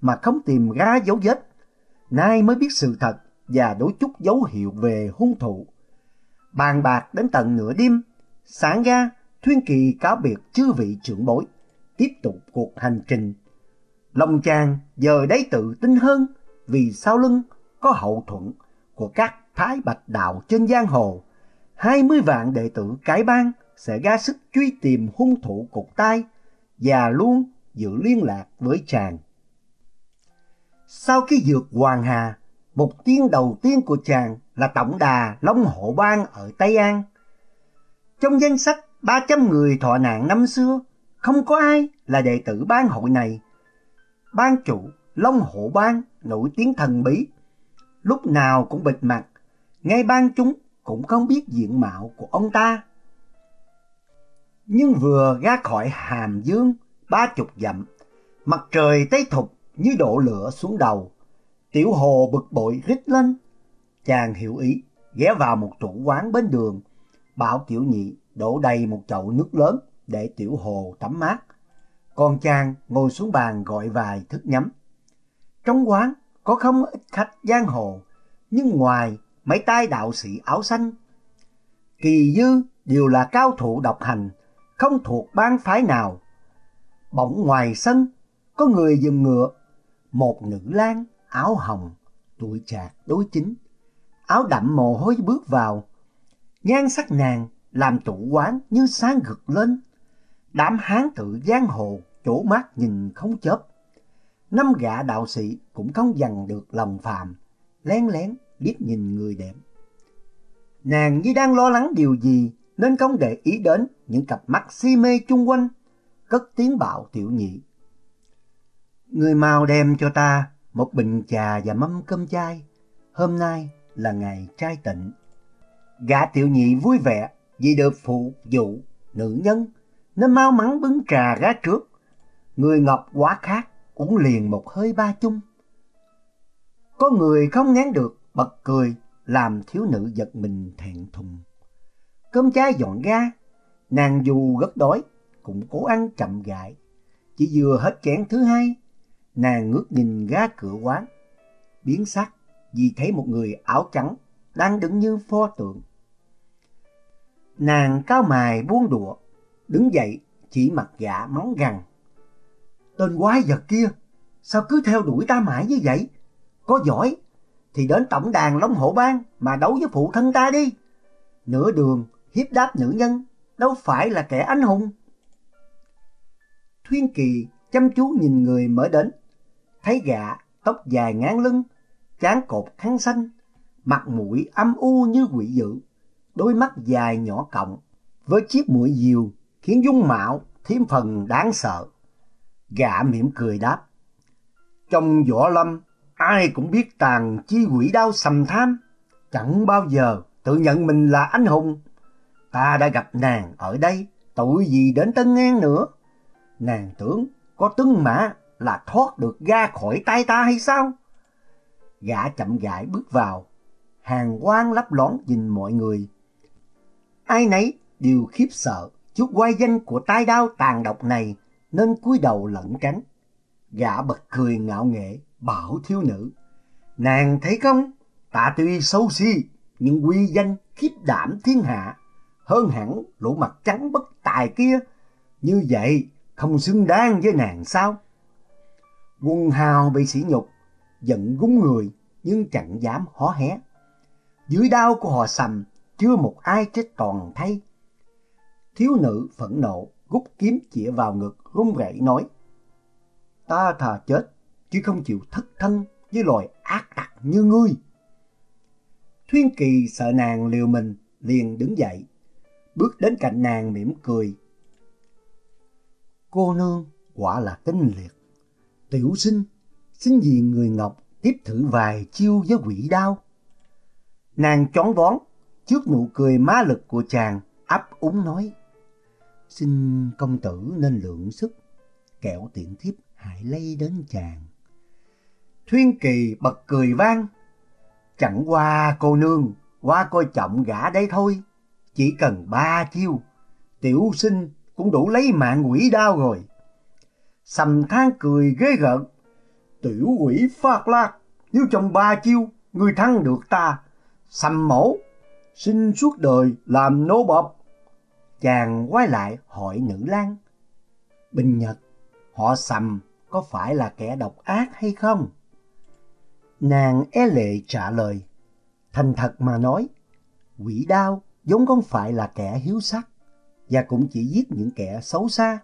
mà không tìm ra dấu vết. Nay mới biết sự thật và đối chút dấu hiệu về hung thủ. Bàn bạc đến tận nửa đêm, sáng ra, Thuyên Kỳ cáo biệt chư vị trưởng bối, tiếp tục cuộc hành trình Lòng chàng giờ đấy tự tin hơn vì sau lưng có hậu thuẫn của các thái bạch đạo trên giang hồ. 20 vạn đệ tử cái bang sẽ ra sức truy tìm hung thủ cục tai và luôn giữ liên lạc với chàng. Sau khi vượt Hoàng Hà, mục tiêu đầu tiên của chàng là tổng đà Long Hộ Bang ở Tây An. Trong danh sách 300 người thọ nạn năm xưa, không có ai là đệ tử ban hội này ban chủ Long hổ Bang nổi tiếng thần bí, lúc nào cũng bịt mặt, ngay ban chúng cũng không biết diện mạo của ông ta. Nhưng vừa ra khỏi hàm dương ba chục dặm, mặt trời tây thục như đổ lửa xuống đầu. Tiểu hồ bực bội rít lên. Chàng hiểu ý, ghé vào một tủ quán bên đường, bảo tiểu nhị đổ đầy một chậu nước lớn để tiểu hồ tắm mát con chàng ngồi xuống bàn gọi vài thức nhắm. Trong quán có không ít khách giang hồ, nhưng ngoài mấy tay đạo sĩ áo xanh, kỳ dư đều là cao thủ độc hành, không thuộc bang phái nào. Bỗng ngoài sân, có người dừng ngựa, một nữ lang áo hồng, tuổi trạc đối chính, áo đậm mồ hôi bước vào. Nhan sắc nàng làm chủ quán như sáng gực lên. Đám hán tự giang hồ chỗ mắt nhìn không chớp. Năm gã đạo sĩ cũng không dằn được lòng phàm, lén lén liếc nhìn người đẹp. Nàng như đang lo lắng điều gì nên không để ý đến những cặp mắt si mê chung quanh, cất tiếng bảo tiểu nhị. Người mau đem cho ta một bình trà và mâm cơm chay. Hôm nay là ngày trai tịnh. Gã tiểu nhị vui vẻ vì được phụ vụ nữ nhân nên mau mắn bưng trà ra trước. Người ngọc quá khát uống liền một hơi ba chung. Có người không ngán được bật cười làm thiếu nữ giật mình thẹn thùng. Cơm trái dọn ra, nàng dù rất đói cũng cố ăn chậm rãi. Chỉ vừa hết chén thứ hai, nàng ngước nhìn ra cửa quán, biến sắc vì thấy một người áo trắng đang đứng như pho tượng. Nàng cao mài buông đũa, đứng dậy chỉ mặt gã móng gằn. Tên quái vật kia, sao cứ theo đuổi ta mãi như vậy? Có giỏi thì đến tổng đàn Long Hổ Bang mà đấu với phụ thân ta đi. Nửa đường hiếp đáp nữ nhân, đâu phải là kẻ anh hùng. Thuyên Kỳ chăm chú nhìn người mới đến, thấy gã tóc dài ngán lưng, trán cột kháng xanh, mặt mũi âm u như quỷ dữ, đôi mắt dài nhỏ cộng, với chiếc mũi diều khiến dung mạo thêm phần đáng sợ. Gã mỉm cười đáp, trong võ lâm ai cũng biết tàn chi quỷ đao sầm tham, chẳng bao giờ tự nhận mình là anh hùng. Ta đã gặp nàng ở đây, tội gì đến Tân an nữa. Nàng tưởng có tướng mã là thoát được ra khỏi tay ta hay sao? Gã chậm rãi bước vào, hàng quang lấp lón nhìn mọi người. Ai nấy đều khiếp sợ chút quay danh của tai đao tàn độc này nên cúi đầu lẩn tránh. Gã bật cười ngạo nghệ, bảo thiếu nữ. Nàng thấy không, ta tuy xấu xí, nhưng quy danh khiếp đảm thiên hạ, hơn hẳn lỗ mặt trắng bất tài kia. Như vậy không xứng đáng với nàng sao? Quân hào bị sỉ nhục, giận gúng người nhưng chẳng dám hó hé. Dưới đao của họ sầm, chưa một ai chết toàn thay. Thiếu nữ phẫn nộ, rút kiếm chĩa vào ngực, run rẩy nói. Ta thà chết, chứ không chịu thất thân với loài ác tặc như ngươi. Thuyên Kỳ sợ nàng liều mình, liền đứng dậy, bước đến cạnh nàng mỉm cười. Cô nương quả là tinh liệt. Tiểu sinh, xin vì người Ngọc tiếp thử vài chiêu với quỷ đao. Nàng chón vón trước nụ cười má lực của chàng, ấp úng nói. Xin công tử nên lượng sức, kẻo tiện thiếp hại lây đến chàng. Thuyên Kỳ bật cười vang. Chẳng qua cô nương, qua coi trọng gã đây thôi. Chỉ cần ba chiêu, tiểu sinh cũng đủ lấy mạng quỷ đao rồi. Sầm than cười ghê gợn. Tiểu quỷ phát lạc, nếu trong ba chiêu, người thắng được ta. Sầm mổ, xin suốt đời làm nô bộc. Chàng quay lại hỏi nữ lang. Bình Nhật, họ sầm có phải là kẻ độc ác hay không? Nàng e lệ trả lời, thành thật mà nói, quỷ đao vốn không phải là kẻ hiếu sắc và cũng chỉ giết những kẻ xấu xa.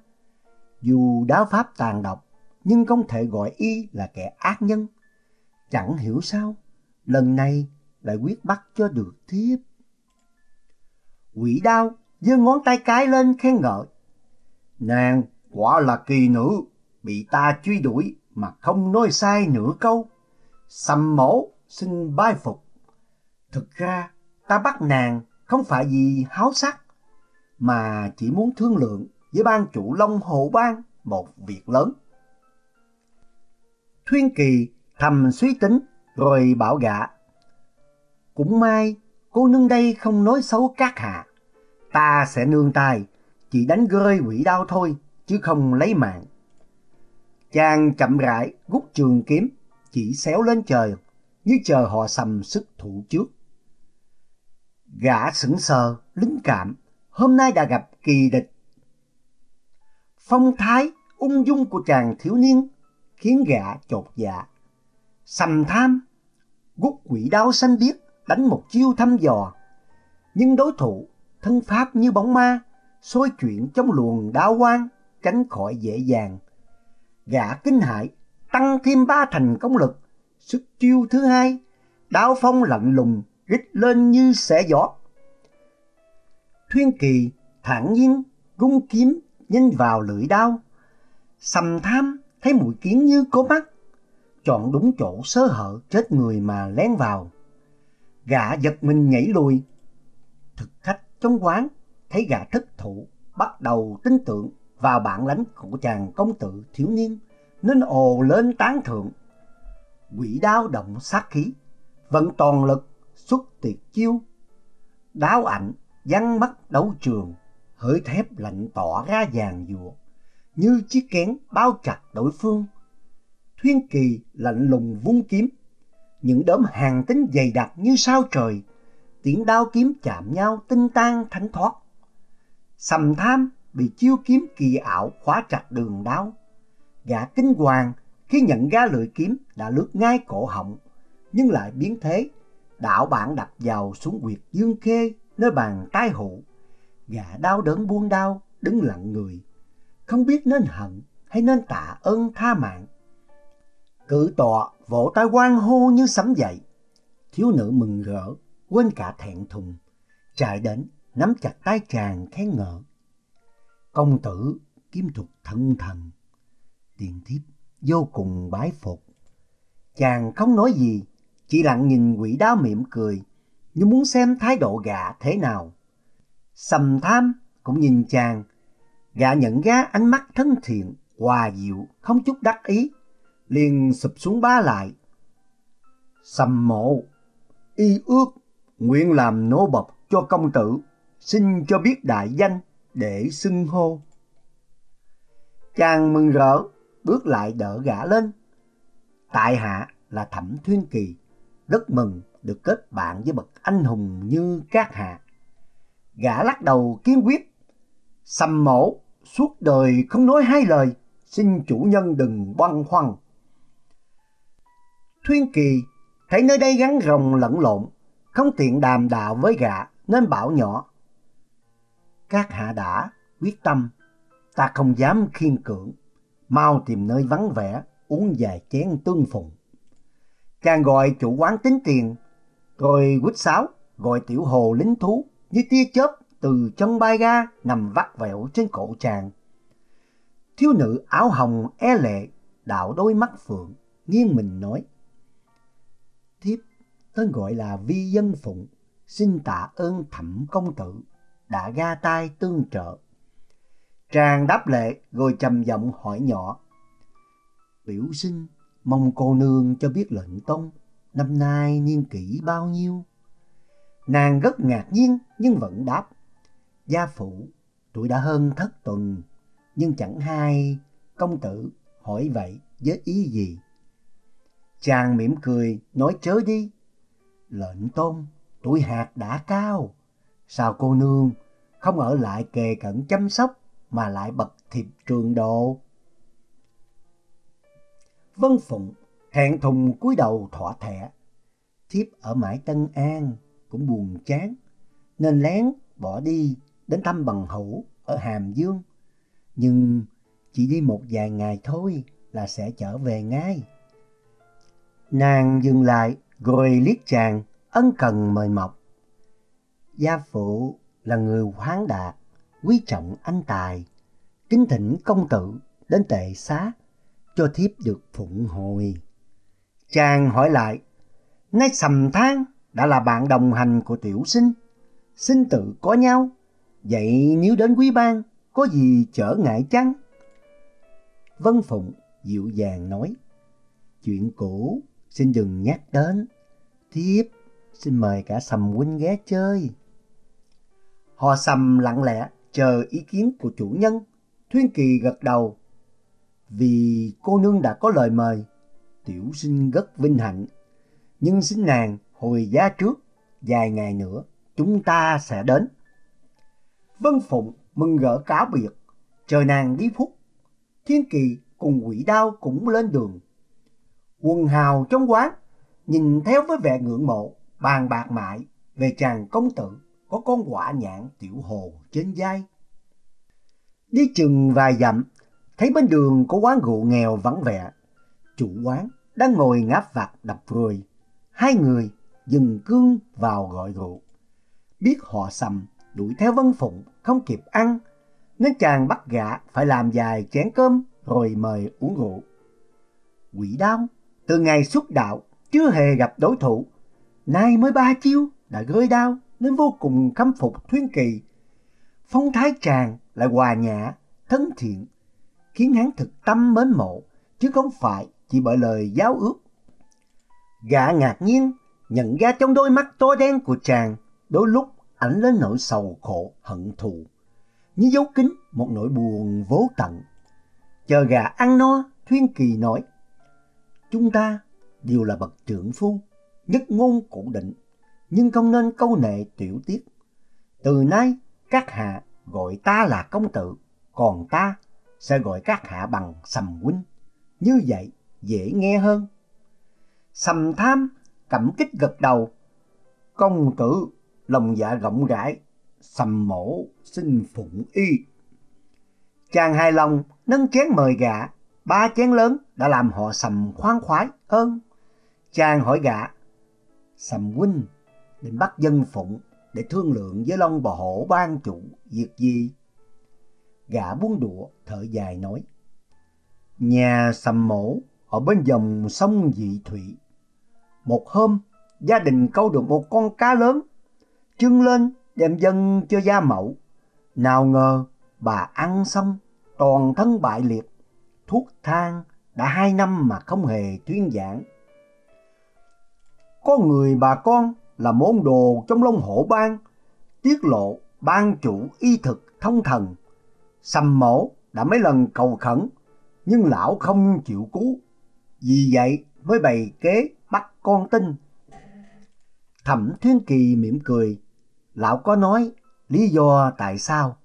Dù đáo pháp tàn độc, nhưng không thể gọi y là kẻ ác nhân. Chẳng hiểu sao, lần này lại quyết bắt cho được thiếp. Quỷ đao giơ ngón tay cái lên khen ngợi. Nàng quả là kỳ nữ, bị ta truy đuổi mà không nói sai nửa câu. Sầm mổ xin bái phục. Thực ra ta bắt nàng không phải vì háo sắc, mà chỉ muốn thương lượng với ban chủ Long Hồ Bang một việc lớn. Thuyên Kỳ thầm suy tính rồi bảo gã. Cũng may cô nương đây không nói xấu các hạ. Ta sẽ nương tay, chỉ đánh rơi quỷ đao thôi, chứ không lấy mạng. Chàng chậm rãi rút trường kiếm, chỉ xéo lên trời, như chờ họ sầm sức thủ trước. Gã sững sờ, lính cảm, hôm nay đã gặp kỳ địch. Phong thái, ung dung của chàng thiếu niên khiến gã chột dạ. Sầm tham, gút quỷ đao xanh biếc, đánh một chiêu thăm dò. Nhưng đối thủ, thân pháp như bóng ma, xôi chuyển trong luồng đao quang, tránh khỏi dễ dàng. Gã kinh hại, tăng thêm ba thành công lực, sức chiêu thứ hai, đao phong lạnh lùng, rít lên như xẻ gió. Thuyên kỳ thản nhiên gung kiếm nhanh vào lưỡi đao. Sầm tham thấy mũi kiến như có mắt, chọn đúng chỗ sơ hở chết người mà lén vào. Gã giật mình nhảy lùi. Thực khách trong quán thấy gã thất thủ, bắt đầu tin tưởng vào bản lãnh của chàng công tử thiếu niên, nên ồ lên tán thượng. Quỷ đao động sát khí, vận toàn lực xuất tuyệt chiêu. Đáo ảnh văng mắt đấu trường, hơi thép lạnh tỏ ra vàng dùa, như chiếc kén bao chặt đối phương. Thuyên kỳ lạnh lùng vung kiếm, những đốm hàng tính dày đặc như sao trời, tiếng đao kiếm chạm nhau tinh tan thánh thoát. Sầm tham bị chiêu kiếm kỳ ảo khóa chặt đường đao. Gã kinh hoàng khi nhận ra lưỡi kiếm đã lướt ngay cổ họng, nhưng lại biến thế, đảo bản đập vào xuống quyệt dương khê nơi bàn tay hụ. Gã đau đớn buông đau, đứng lặng người, không biết nên hận hay nên tạ ơn tha mạng. Cự tọa vỗ tay quan hô như sấm dậy. Thiếu nữ mừng rỡ, quên cả thẹn thùng, chạy đến nắm chặt tay chàng khen ngợi. Công tử kiếm thuật thân thần, tiền thiếp vô cùng bái phục. Chàng không nói gì, chỉ lặng nhìn quỷ đá mỉm cười, như muốn xem thái độ gạ thế nào. Sầm tham cũng nhìn chàng, gã nhận ra ánh mắt thân thiện, hòa dịu, không chút đắc ý, liền sụp xuống ba lại. Sầm mộ, y ước, nguyện làm nô bộc cho công tử, xin cho biết đại danh để xưng hô. Chàng mừng rỡ, bước lại đỡ gã lên. Tại hạ là Thẩm Thuyên Kỳ, rất mừng được kết bạn với bậc anh hùng như các hạ. Gã lắc đầu kiên quyết, sầm mổ, suốt đời không nói hai lời, xin chủ nhân đừng băn khoăn. Thuyên Kỳ thấy nơi đây gắn rồng lẫn lộn, không tiện đàm đạo với gã nên bảo nhỏ. Các hạ đã quyết tâm, ta không dám khiên cưỡng, mau tìm nơi vắng vẻ, uống vài chén tương phùng. Chàng gọi chủ quán tính tiền, rồi quýt sáo gọi tiểu hồ lính thú như tia chớp từ chân bay ra nằm vắt vẹo trên cổ chàng. Thiếu nữ áo hồng e lệ, đạo đôi mắt phượng, nghiêng mình nói. Thiếp tên gọi là Vi Dân Phụng, xin tạ ơn thẩm công tử, đã ra tay tương trợ. Tràng đáp lệ rồi trầm giọng hỏi nhỏ. Biểu sinh, mong cô nương cho biết lệnh tông, năm nay niên kỷ bao nhiêu? Nàng rất ngạc nhiên nhưng vẫn đáp. Gia phụ, tuổi đã hơn thất tuần, nhưng chẳng hay công tử hỏi vậy với ý gì. Chàng mỉm cười, nói chớ đi. Lệnh tôn, tuổi hạt đã cao. Sao cô nương không ở lại kề cận chăm sóc mà lại bật thiệp trường độ? Vân Phụng hẹn thùng cúi đầu thỏa thẻ. Thiếp ở mãi Tân An cũng buồn chán, nên lén bỏ đi đến thăm bằng hữu ở Hàm Dương. Nhưng chỉ đi một vài ngày thôi là sẽ trở về ngay. Nàng dừng lại rồi liếc chàng ân cần mời mọc. Gia phụ là người khoáng đạt, quý trọng anh tài, kính thỉnh công tử đến tệ xá, cho thiếp được phụng hồi. Chàng hỏi lại, nay sầm than đã là bạn đồng hành của tiểu sinh, sinh tự có nhau, vậy nếu đến quý bang có gì trở ngại chăng? Vân Phụng dịu dàng nói, chuyện cũ xin đừng nhắc đến, thiếp xin mời cả Sầm huynh ghé chơi. Họ Sầm lặng lẽ chờ ý kiến của chủ nhân, Thuyên Kỳ gật đầu. Vì cô nương đã có lời mời, tiểu sinh rất vinh hạnh, nhưng xin nàng hồi giá trước, vài ngày nữa chúng ta sẽ đến. Vân Phụng mừng gỡ cáo biệt, chờ nàng đi phút. Thiên Kỳ cùng quỷ đao cũng lên đường. Quần hào trong quán nhìn theo với vẻ ngưỡng mộ, bàn bạc mãi về chàng công tử có con quả nhãn tiểu hồ trên vai. Đi chừng vài dặm, thấy bên đường có quán rượu nghèo vắng vẻ. Chủ quán đang ngồi ngáp vặt đập ruồi. Hai người dừng cương vào gọi rượu. Biết họ sầm đuổi theo Vân Phụng không kịp ăn, nên chàng bắt gã phải làm dài chén cơm rồi mời uống rượu. Quỷ đau từ ngày xuất đạo chưa hề gặp đối thủ, nay mới ba chiêu đã gơi đau nên vô cùng khâm phục Thuyên Kỳ. Phong thái chàng lại hòa nhã, thân thiện, khiến hắn thực tâm mến mộ, chứ không phải chỉ bởi lời giáo ước. Gã ngạc nhiên nhận ra trong đôi mắt to đen của chàng, đôi lúc ảnh lên nỗi sầu khổ, hận thù, như dấu kín một nỗi buồn vô tận. Chờ gà ăn no, Thuyên Kỳ nói, chúng ta đều là bậc trưởng phu, nhất ngôn cụ định, nhưng không nên câu nệ tiểu tiết. Từ nay, các hạ gọi ta là công tử, còn ta sẽ gọi các hạ bằng sầm huynh. Như vậy dễ nghe hơn. Sầm tham cảm kích gật đầu. Công tử lòng dạ rộng rãi, sầm mổ xin phụng y. Chàng hài lòng nâng chén mời gã, ba chén lớn đã làm họ sầm khoan khoái hơn. Chàng hỏi gã, sầm huynh định bắt dân phụng để thương lượng với Long Bò Hổ ban chủ việc gì? Gã buông đũa thở dài nói, nhà sầm mổ ở bên dòng sông Dị Thủy. Một hôm, gia đình câu được một con cá lớn, trưng lên đem dân cho gia mẫu. Nào ngờ bà ăn xong, toàn thân bại liệt, thuốc thang đã hai năm mà không hề thuyên giãn. Có người bà con là môn đồ trong Long Hổ Bang, tiết lộ ban chủ y thực thông thần. Sầm mổ đã mấy lần cầu khẩn, nhưng lão không chịu cứu. Vì vậy mới bày kế bắt con tin. Thẩm Thiên Kỳ mỉm cười, lão có nói lý do tại sao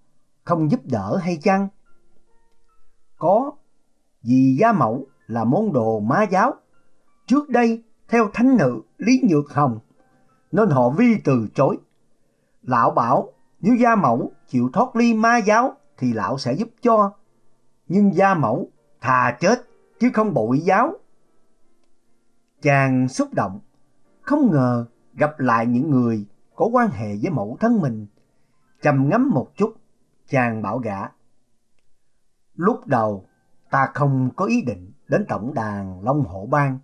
không giúp đỡ hay chăng? Có, vì gia mẫu là môn đồ má giáo. Trước đây, theo thánh nữ Lý Nhược Hồng, nên họ vi từ chối. Lão bảo nếu gia mẫu chịu thoát ly ma giáo thì lão sẽ giúp cho. Nhưng gia mẫu thà chết chứ không bội giáo. Chàng xúc động, không ngờ gặp lại những người có quan hệ với mẫu thân mình. Trầm ngắm một chút, chàng bảo gã. Lúc đầu ta không có ý định đến tổng đàn Long Hổ Bang,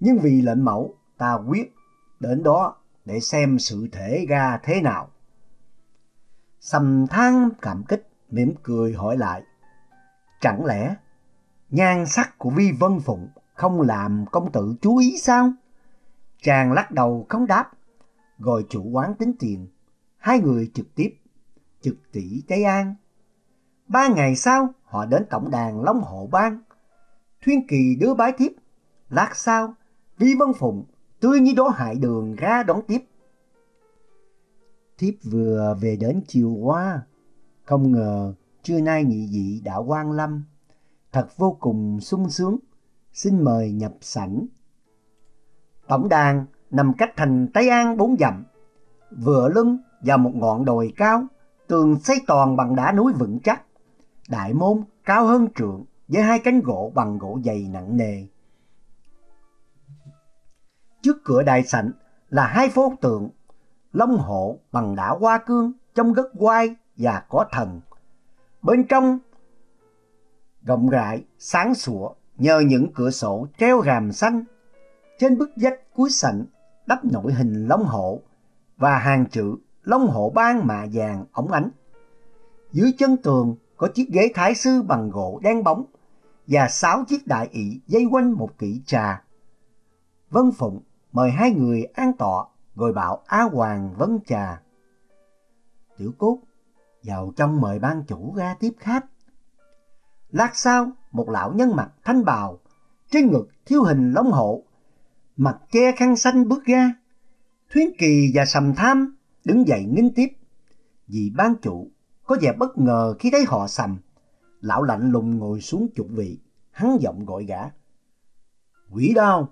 nhưng vì lệnh mẫu ta quyết đến đó để xem sự thể ra thế nào. Sầm thang cảm kích, mỉm cười hỏi lại. Chẳng lẽ nhan sắc của Vi Vân Phụng không làm công tử chú ý sao? Chàng lắc đầu không đáp, gọi chủ quán tính tiền. Hai người trực tiếp, trực tỷ Tây An. Ba ngày sau, họ đến tổng đàn Long Hộ Bang. Thuyên Kỳ đưa bái thiếp. Lát sau, Vi Vân Phụng tươi như đó hại đường ra đón tiếp. Thiếp vừa về đến chiều qua, không ngờ trưa nay nhị dị đã quan lâm, thật vô cùng sung sướng, xin mời nhập sảnh. Tổng đàn nằm cách thành Tây An bốn dặm, vừa lưng vào một ngọn đồi cao, tường xây toàn bằng đá núi vững chắc. Đại môn cao hơn trượng với hai cánh gỗ bằng gỗ dày nặng nề. Trước cửa đại sảnh là hai phố tượng, long hộ bằng đá hoa cương trong đất quai và có thần. Bên trong rộng rãi, sáng sủa nhờ những cửa sổ treo ràm xanh. Trên bức vách cuối sảnh đắp nổi hình long hổ và hàng chữ long hổ ban mạ vàng ống ánh. Dưới chân tường có chiếc ghế thái sư bằng gỗ đen bóng và sáu chiếc đại ỷ dây quanh một kỹ trà. Vân Phụng mời hai người an tọa rồi bảo Á Hoàng vấn trà. Tiểu Cốt vào trong mời ban chủ ra tiếp khách. Lát sau, một lão nhân mặt thanh bào, trên ngực thiếu hình lông hộ, mặt che khăn xanh bước ra. Thuyến Kỳ và Sầm Tham đứng dậy nghinh tiếp. Vì ban chủ có vẻ bất ngờ khi thấy họ Sầm, lão lạnh lùng ngồi xuống chục vị, hắn giọng gọi gã. Quỷ đao,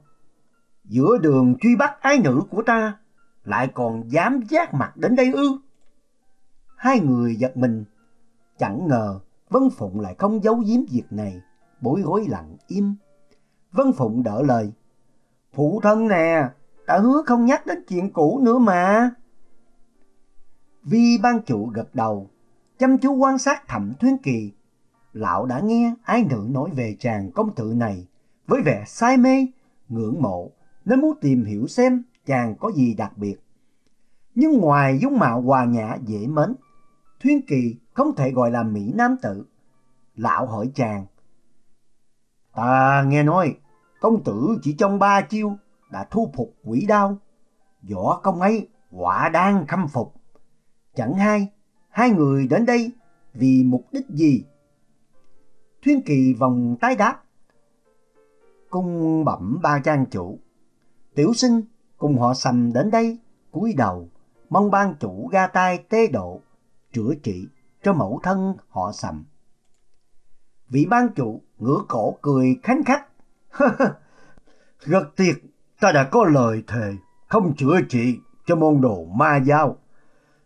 giữa đường truy bắt ái nữ của ta, lại còn dám giác mặt đến đây ư? Hai người giật mình, chẳng ngờ Vân Phụng lại không giấu giếm việc này, bối rối lặng im. Vân Phụng đỡ lời, Phụ thân nè, ta hứa không nhắc đến chuyện cũ nữa mà. Vi ban chủ gật đầu, chăm chú quan sát thẩm Thuyên Kỳ. Lão đã nghe ái nữ nói về chàng công tử này với vẻ say mê, ngưỡng mộ, nên muốn tìm hiểu xem chàng có gì đặc biệt. Nhưng ngoài dung mạo hòa nhã dễ mến, Thuyên Kỳ không thể gọi là Mỹ Nam Tử. Lão hỏi chàng. Ta nghe nói, công tử chỉ trong ba chiêu đã thu phục quỷ đao. Võ công ấy quả đang khâm phục. Chẳng hay, hai người đến đây vì mục đích gì? Thuyên Kỳ vòng tái đáp. Cung bẩm ba trang chủ. Tiểu sinh cùng họ sầm đến đây, cúi đầu, mong ban chủ ra tay tế độ, chữa trị cho mẫu thân họ sầm. Vị ban chủ ngửa cổ cười khánh khách. Rất tiếc, ta đã có lời thề không chữa trị cho môn đồ ma giao.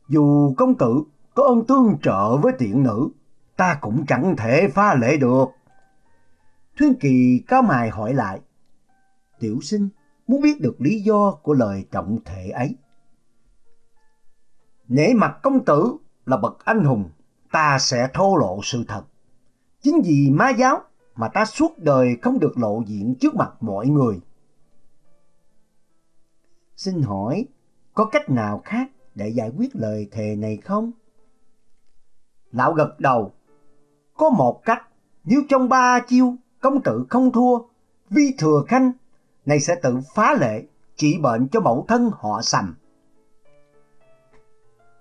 Dù công tử có ơn tương trợ với tiện nữ, ta cũng chẳng thể pha lệ được. Thuyên Kỳ cao mài hỏi lại. Tiểu sinh muốn biết được lý do của lời trọng thể ấy. Nể mặt công tử là bậc anh hùng, ta sẽ thô lộ sự thật. Chính vì ma giáo mà ta suốt đời không được lộ diện trước mặt mọi người. Xin hỏi, có cách nào khác để giải quyết lời thề này không? Lão gật đầu. Có một cách, nếu trong ba chiêu công tử không thua, vi thừa khanh này sẽ tự phá lệ trị bệnh cho mẫu thân họ sầm.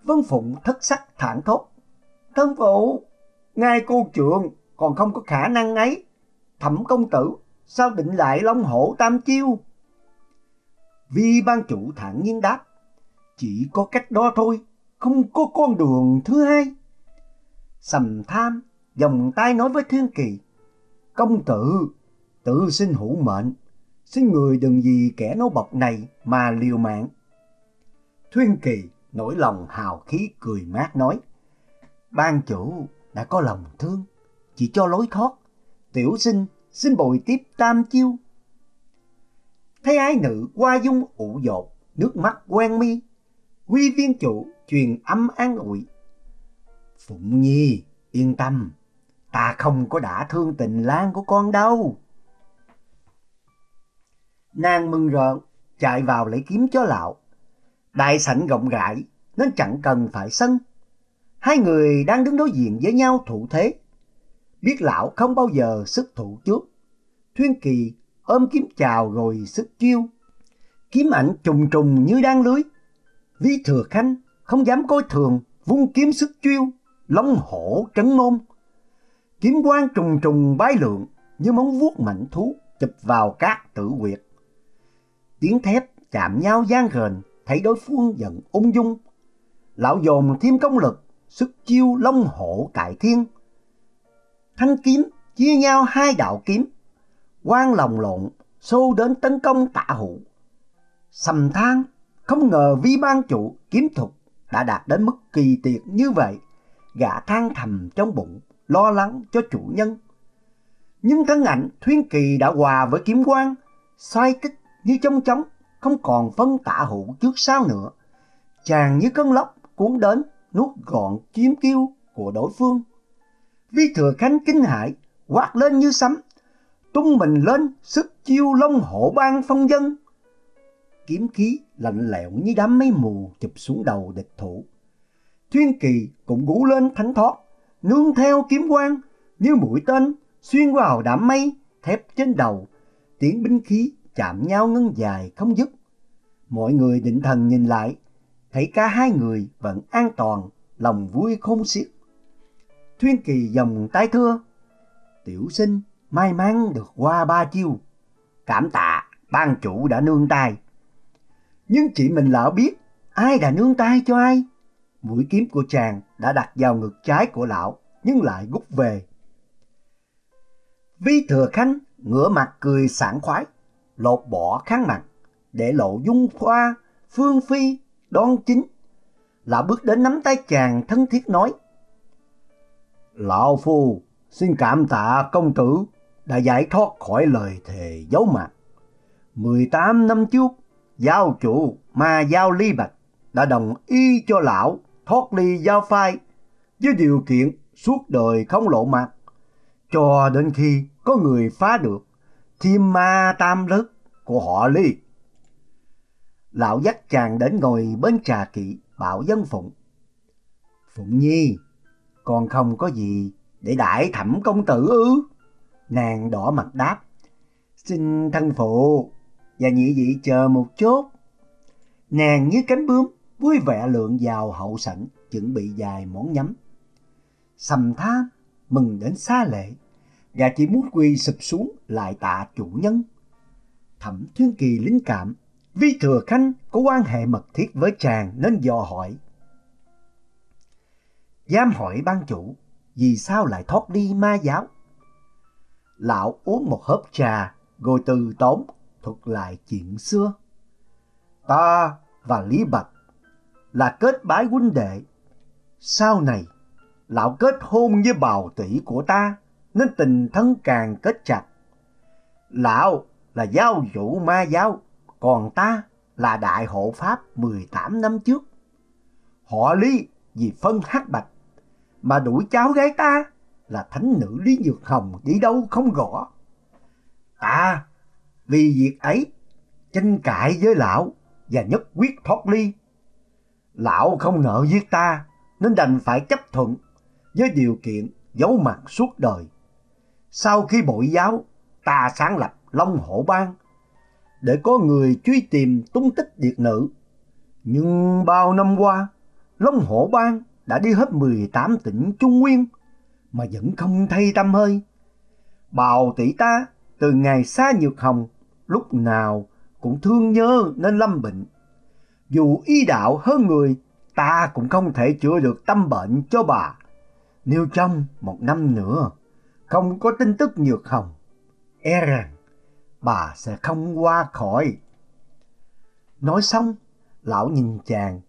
Vân Phụng thất sắc thản thốt. Thân phụ, ngay cô trượng còn không có khả năng ấy. Thẩm công tử, sao định lại long hổ tam chiêu? Vi ban chủ thản nhiên đáp. Chỉ có cách đó thôi, không có con đường thứ hai. Sầm tham, vòng tay nói với Thiên Kỳ. Công tử, tự xin hữu mệnh, xin người đừng vì kẻ nấu bọc này mà liều mạng. thiên Kỳ nổi lòng hào khí cười mát nói. Ban chủ đã có lòng thương, chỉ cho lối thoát, tiểu sinh xin bồi tiếp tam chiêu. Thấy ái nữ qua dung ủ dột, nước mắt quen mi, quy viên chủ truyền âm an ủi. Phụng Nhi, yên tâm, ta không có đã thương tình lang của con đâu. Nàng mừng rợn, chạy vào lấy kiếm cho lão. Đại sảnh rộng rãi, nên chẳng cần phải sân. Hai người đang đứng đối diện với nhau thủ thế. Biết lão không bao giờ sức thủ trước. Thuyên Kỳ ôm kiếm chào rồi sức chiêu. Kiếm ảnh trùng trùng như đang lưới. Vi Thừa Khanh không dám coi thường, vung kiếm sức chiêu, long hổ trấn môn. Kiếm quang trùng trùng bái lượng như móng vuốt mạnh thú chụp vào các tử quyệt. Tiếng thép chạm nhau gian rền, thấy đối phương giận ung dung. Lão dồn thêm công lực, sức chiêu long hổ cải thiên. Thanh kiếm chia nhau hai đạo kiếm, quang lòng lộn, xô đến tấn công tạ hụ Sầm thang không ngờ vi ban chủ kiếm thuật đã đạt đến mức kỳ tuyệt như vậy. Gã than thầm trong bụng, lo lắng cho chủ nhân. Nhưng thân ảnh Thuyên Kỳ đã hòa với kiếm quang, xoay kích như trong chóng, không còn phân tả hữu trước sau nữa. Chàng như cơn lốc cuốn đến, nuốt gọn kiếm kiêu của đối phương. Vi Thừa Khánh kinh hãi quát lên như sấm. tung mình lên sức chiêu long hộ ban phong dân. Kiếm khí lạnh lẽo như đám mây mù chụp xuống đầu địch thủ. Thuyên kỳ cũng gũ lên thánh thoát, nương theo kiếm quang như mũi tên xuyên vào đám mây thép trên đầu, tiếng binh khí chạm nhau ngân dài không dứt. Mọi người định thần nhìn lại, thấy cả hai người vẫn an toàn, lòng vui không xiết. Thuyên kỳ dòng tay thưa, tiểu sinh may mắn được qua ba chiêu. Cảm tạ, ban chủ đã nương tay. Nhưng chị mình lỡ biết ai đã nương tay cho ai. Mũi kiếm của chàng đã đặt vào ngực trái của lão, nhưng lại rút về. Vi thừa khanh ngửa mặt cười sảng khoái, lột bỏ kháng mặt, để lộ dung khoa, phương phi, đoan chính. Lão bước đến nắm tay chàng thân thiết nói. Lão phu xin cảm tạ công tử đã giải thoát khỏi lời thề giấu mặt. 18 năm trước, giao chủ ma giao ly bạch đã đồng ý cho lão thoát ly giao phai với điều kiện suốt đời không lộ mặt cho đến khi có người phá được thiên ma tam lớp của họ ly. Lão dắt chàng đến ngồi bên trà kỵ bảo dân Phụng. Phụng Nhi, con không có gì để đãi thẩm công tử ư? Nàng đỏ mặt đáp. Xin thân phụ và nhị vị chờ một chút. Nàng như cánh bướm vui vẻ lượn vào hậu sảnh chuẩn bị dài món nhắm. Sầm tha mừng đến xa lệ, gà chỉ muốn quỳ sụp xuống lại tạ chủ nhân. Thẩm thiên Kỳ lính cảm, Vi Thừa Khanh có quan hệ mật thiết với chàng nên dò hỏi. giam hỏi ban chủ, vì sao lại thoát đi ma giáo? Lão uống một hớp trà, rồi từ tốn thuật lại chuyện xưa. Ta và Lý Bạch là kết bái huynh đệ. Sau này, lão kết hôn với bào tỷ của ta, nên tình thân càng kết chặt. Lão là giáo chủ ma giáo, còn ta là đại hộ pháp 18 năm trước. Họ Lý vì phân hắc bạch, mà đuổi cháu gái ta là thánh nữ Lý Nhược Hồng đi đâu không gõ. À, vì việc ấy, tranh cãi với lão và nhất quyết thoát ly. Lão không nợ giết ta, nên đành phải chấp thuận với điều kiện giấu mặt suốt đời. Sau khi bội giáo, ta sáng lập Long Hổ Bang để có người truy tìm tung tích điệt nữ. Nhưng bao năm qua, Long Hổ Bang đã đi hết 18 tỉnh Trung Nguyên mà vẫn không thay tâm hơi. Bào tỷ ta từ ngày xa nhược hồng lúc nào cũng thương nhớ nên lâm bệnh. Dù y đạo hơn người, ta cũng không thể chữa được tâm bệnh cho bà. Nếu trong một năm nữa không có tin tức nhược hồng, e rằng bà sẽ không qua khỏi. Nói xong, lão nhìn chàng.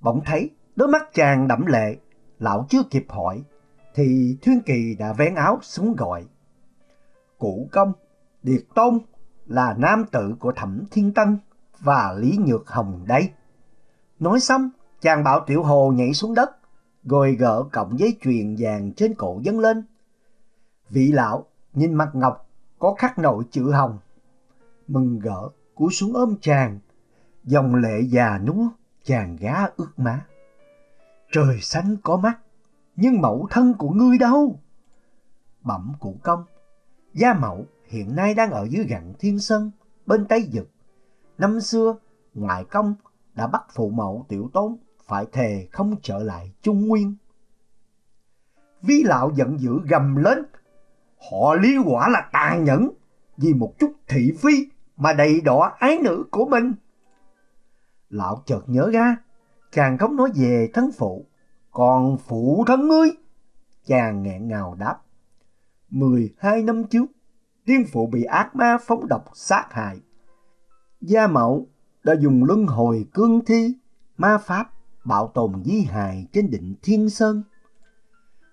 Bỗng thấy đôi mắt chàng đẫm lệ, lão chưa kịp hỏi, thì Thuyên Kỳ đã vén áo xuống gọi. Cụ công, Điệt Tôn là nam tử của Thẩm Thiên Tân và Lý Nhược Hồng đây. Nói xong, chàng bảo Tiểu Hồ nhảy xuống đất, rồi gỡ cọng giấy truyền vàng trên cổ dâng lên. Vị lão nhìn mặt ngọc có khắc nội chữ hồng. Mừng gỡ, cúi xuống ôm chàng, dòng lệ già núa, chàng gá ướt má. Trời xanh có mắt, nhưng mẫu thân của ngươi đâu? Bẩm cụ công, gia mẫu hiện nay đang ở dưới gặn thiên sơn, bên Tây Dực. Năm xưa, ngoại công đã bắt phụ mẫu tiểu tốn phải thề không trở lại Trung Nguyên. Vi lão giận dữ gầm lên, họ lý quả là tàn nhẫn, vì một chút thị phi mà đầy đọa ái nữ của mình. Lão chợt nhớ ra, chàng không nói về thân phụ, còn phụ thân ngươi. Chàng nghẹn ngào đáp, mười hai năm trước, tiên phụ bị ác ma phóng độc sát hại. Gia mậu đã dùng luân hồi cương thi, ma pháp bảo tồn di hài trên đỉnh Thiên Sơn.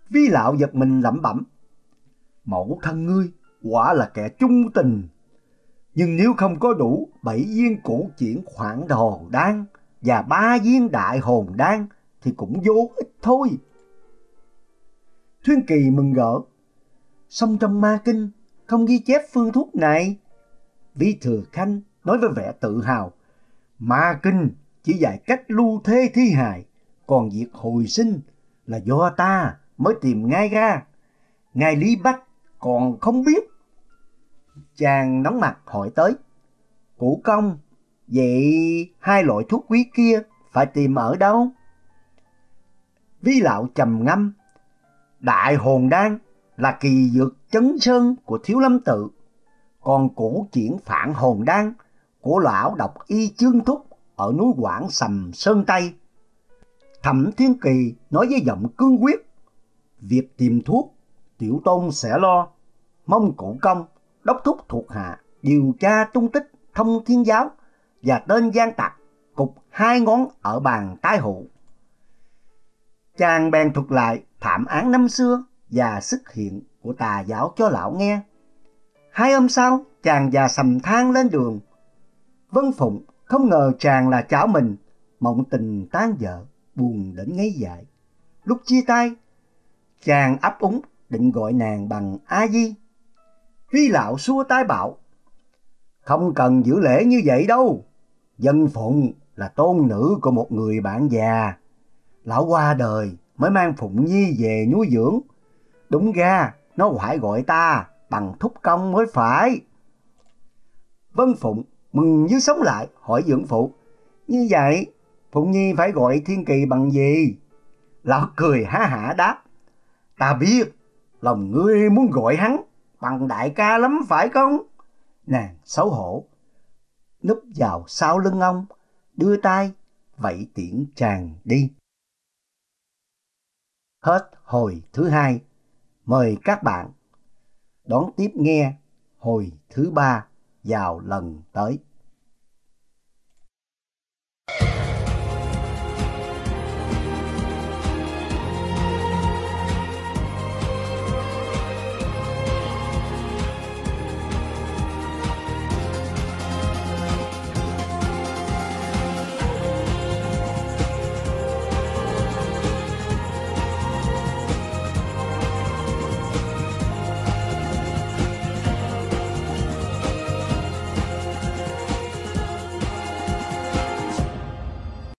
Vi lão giật mình lẩm bẩm, mẫu thân ngươi quả là kẻ trung tình. Nhưng nếu không có đủ bảy viên cổ triển khoảng đồ đan và ba viên đại hồn đan thì cũng vô ích thôi. Thuyên Kỳ mừng gỡ, song trong ma kinh không ghi chép phương thuốc này. Vi Thừa Khanh nói với vẻ tự hào, Ma Kinh chỉ dạy cách lưu thế thi hài, còn việc hồi sinh là do ta mới tìm ngay ra. Ngài Lý Bách còn không biết. Chàng nóng mặt hỏi tới, Cụ công, vậy hai loại thuốc quý kia phải tìm ở đâu? Vi lão trầm ngâm, đại hồn đan là kỳ dược chấn sơn của thiếu lâm tự, còn cổ chuyển phản hồn đan của lão độc y chương thúc ở núi Quảng Sầm Sơn Tây. Thẩm Thiên Kỳ nói với giọng cương quyết, việc tìm thuốc tiểu tôn sẽ lo, mong cụ công đốc thúc thuộc hạ điều tra tung tích thông thiên giáo và tên gian tặc cục hai ngón ở bàn tai hụ. Chàng bèn thuật lại thảm án năm xưa và xuất hiện của tà giáo cho lão nghe. Hai hôm sau, chàng già sầm than lên đường. Vân Phụng không ngờ chàng là cháu mình, mộng tình tan vợ, buồn đến ngấy dại. Lúc chia tay, chàng ấp úng định gọi nàng bằng A Di. Vi lão xua tay bảo, không cần giữ lễ như vậy đâu. Dân Phụng là tôn nữ của một người bạn già. Lão qua đời mới mang Phụng Nhi về nuôi dưỡng. Đúng ra, nó phải gọi ta bằng thúc công mới phải. Vân Phụng mừng như sống lại hỏi dưỡng phụ. Như vậy, Phụng Nhi phải gọi Thiên Kỳ bằng gì? Lão cười há hả đáp. Ta biết, lòng ngươi muốn gọi hắn bằng đại ca lắm phải không? Nàng xấu hổ, núp vào sau lưng ông, đưa tay vẫy tiễn chàng đi. Hết hồi thứ hai. Mời các bạn đón tiếp nghe hồi thứ ba vào lần tới.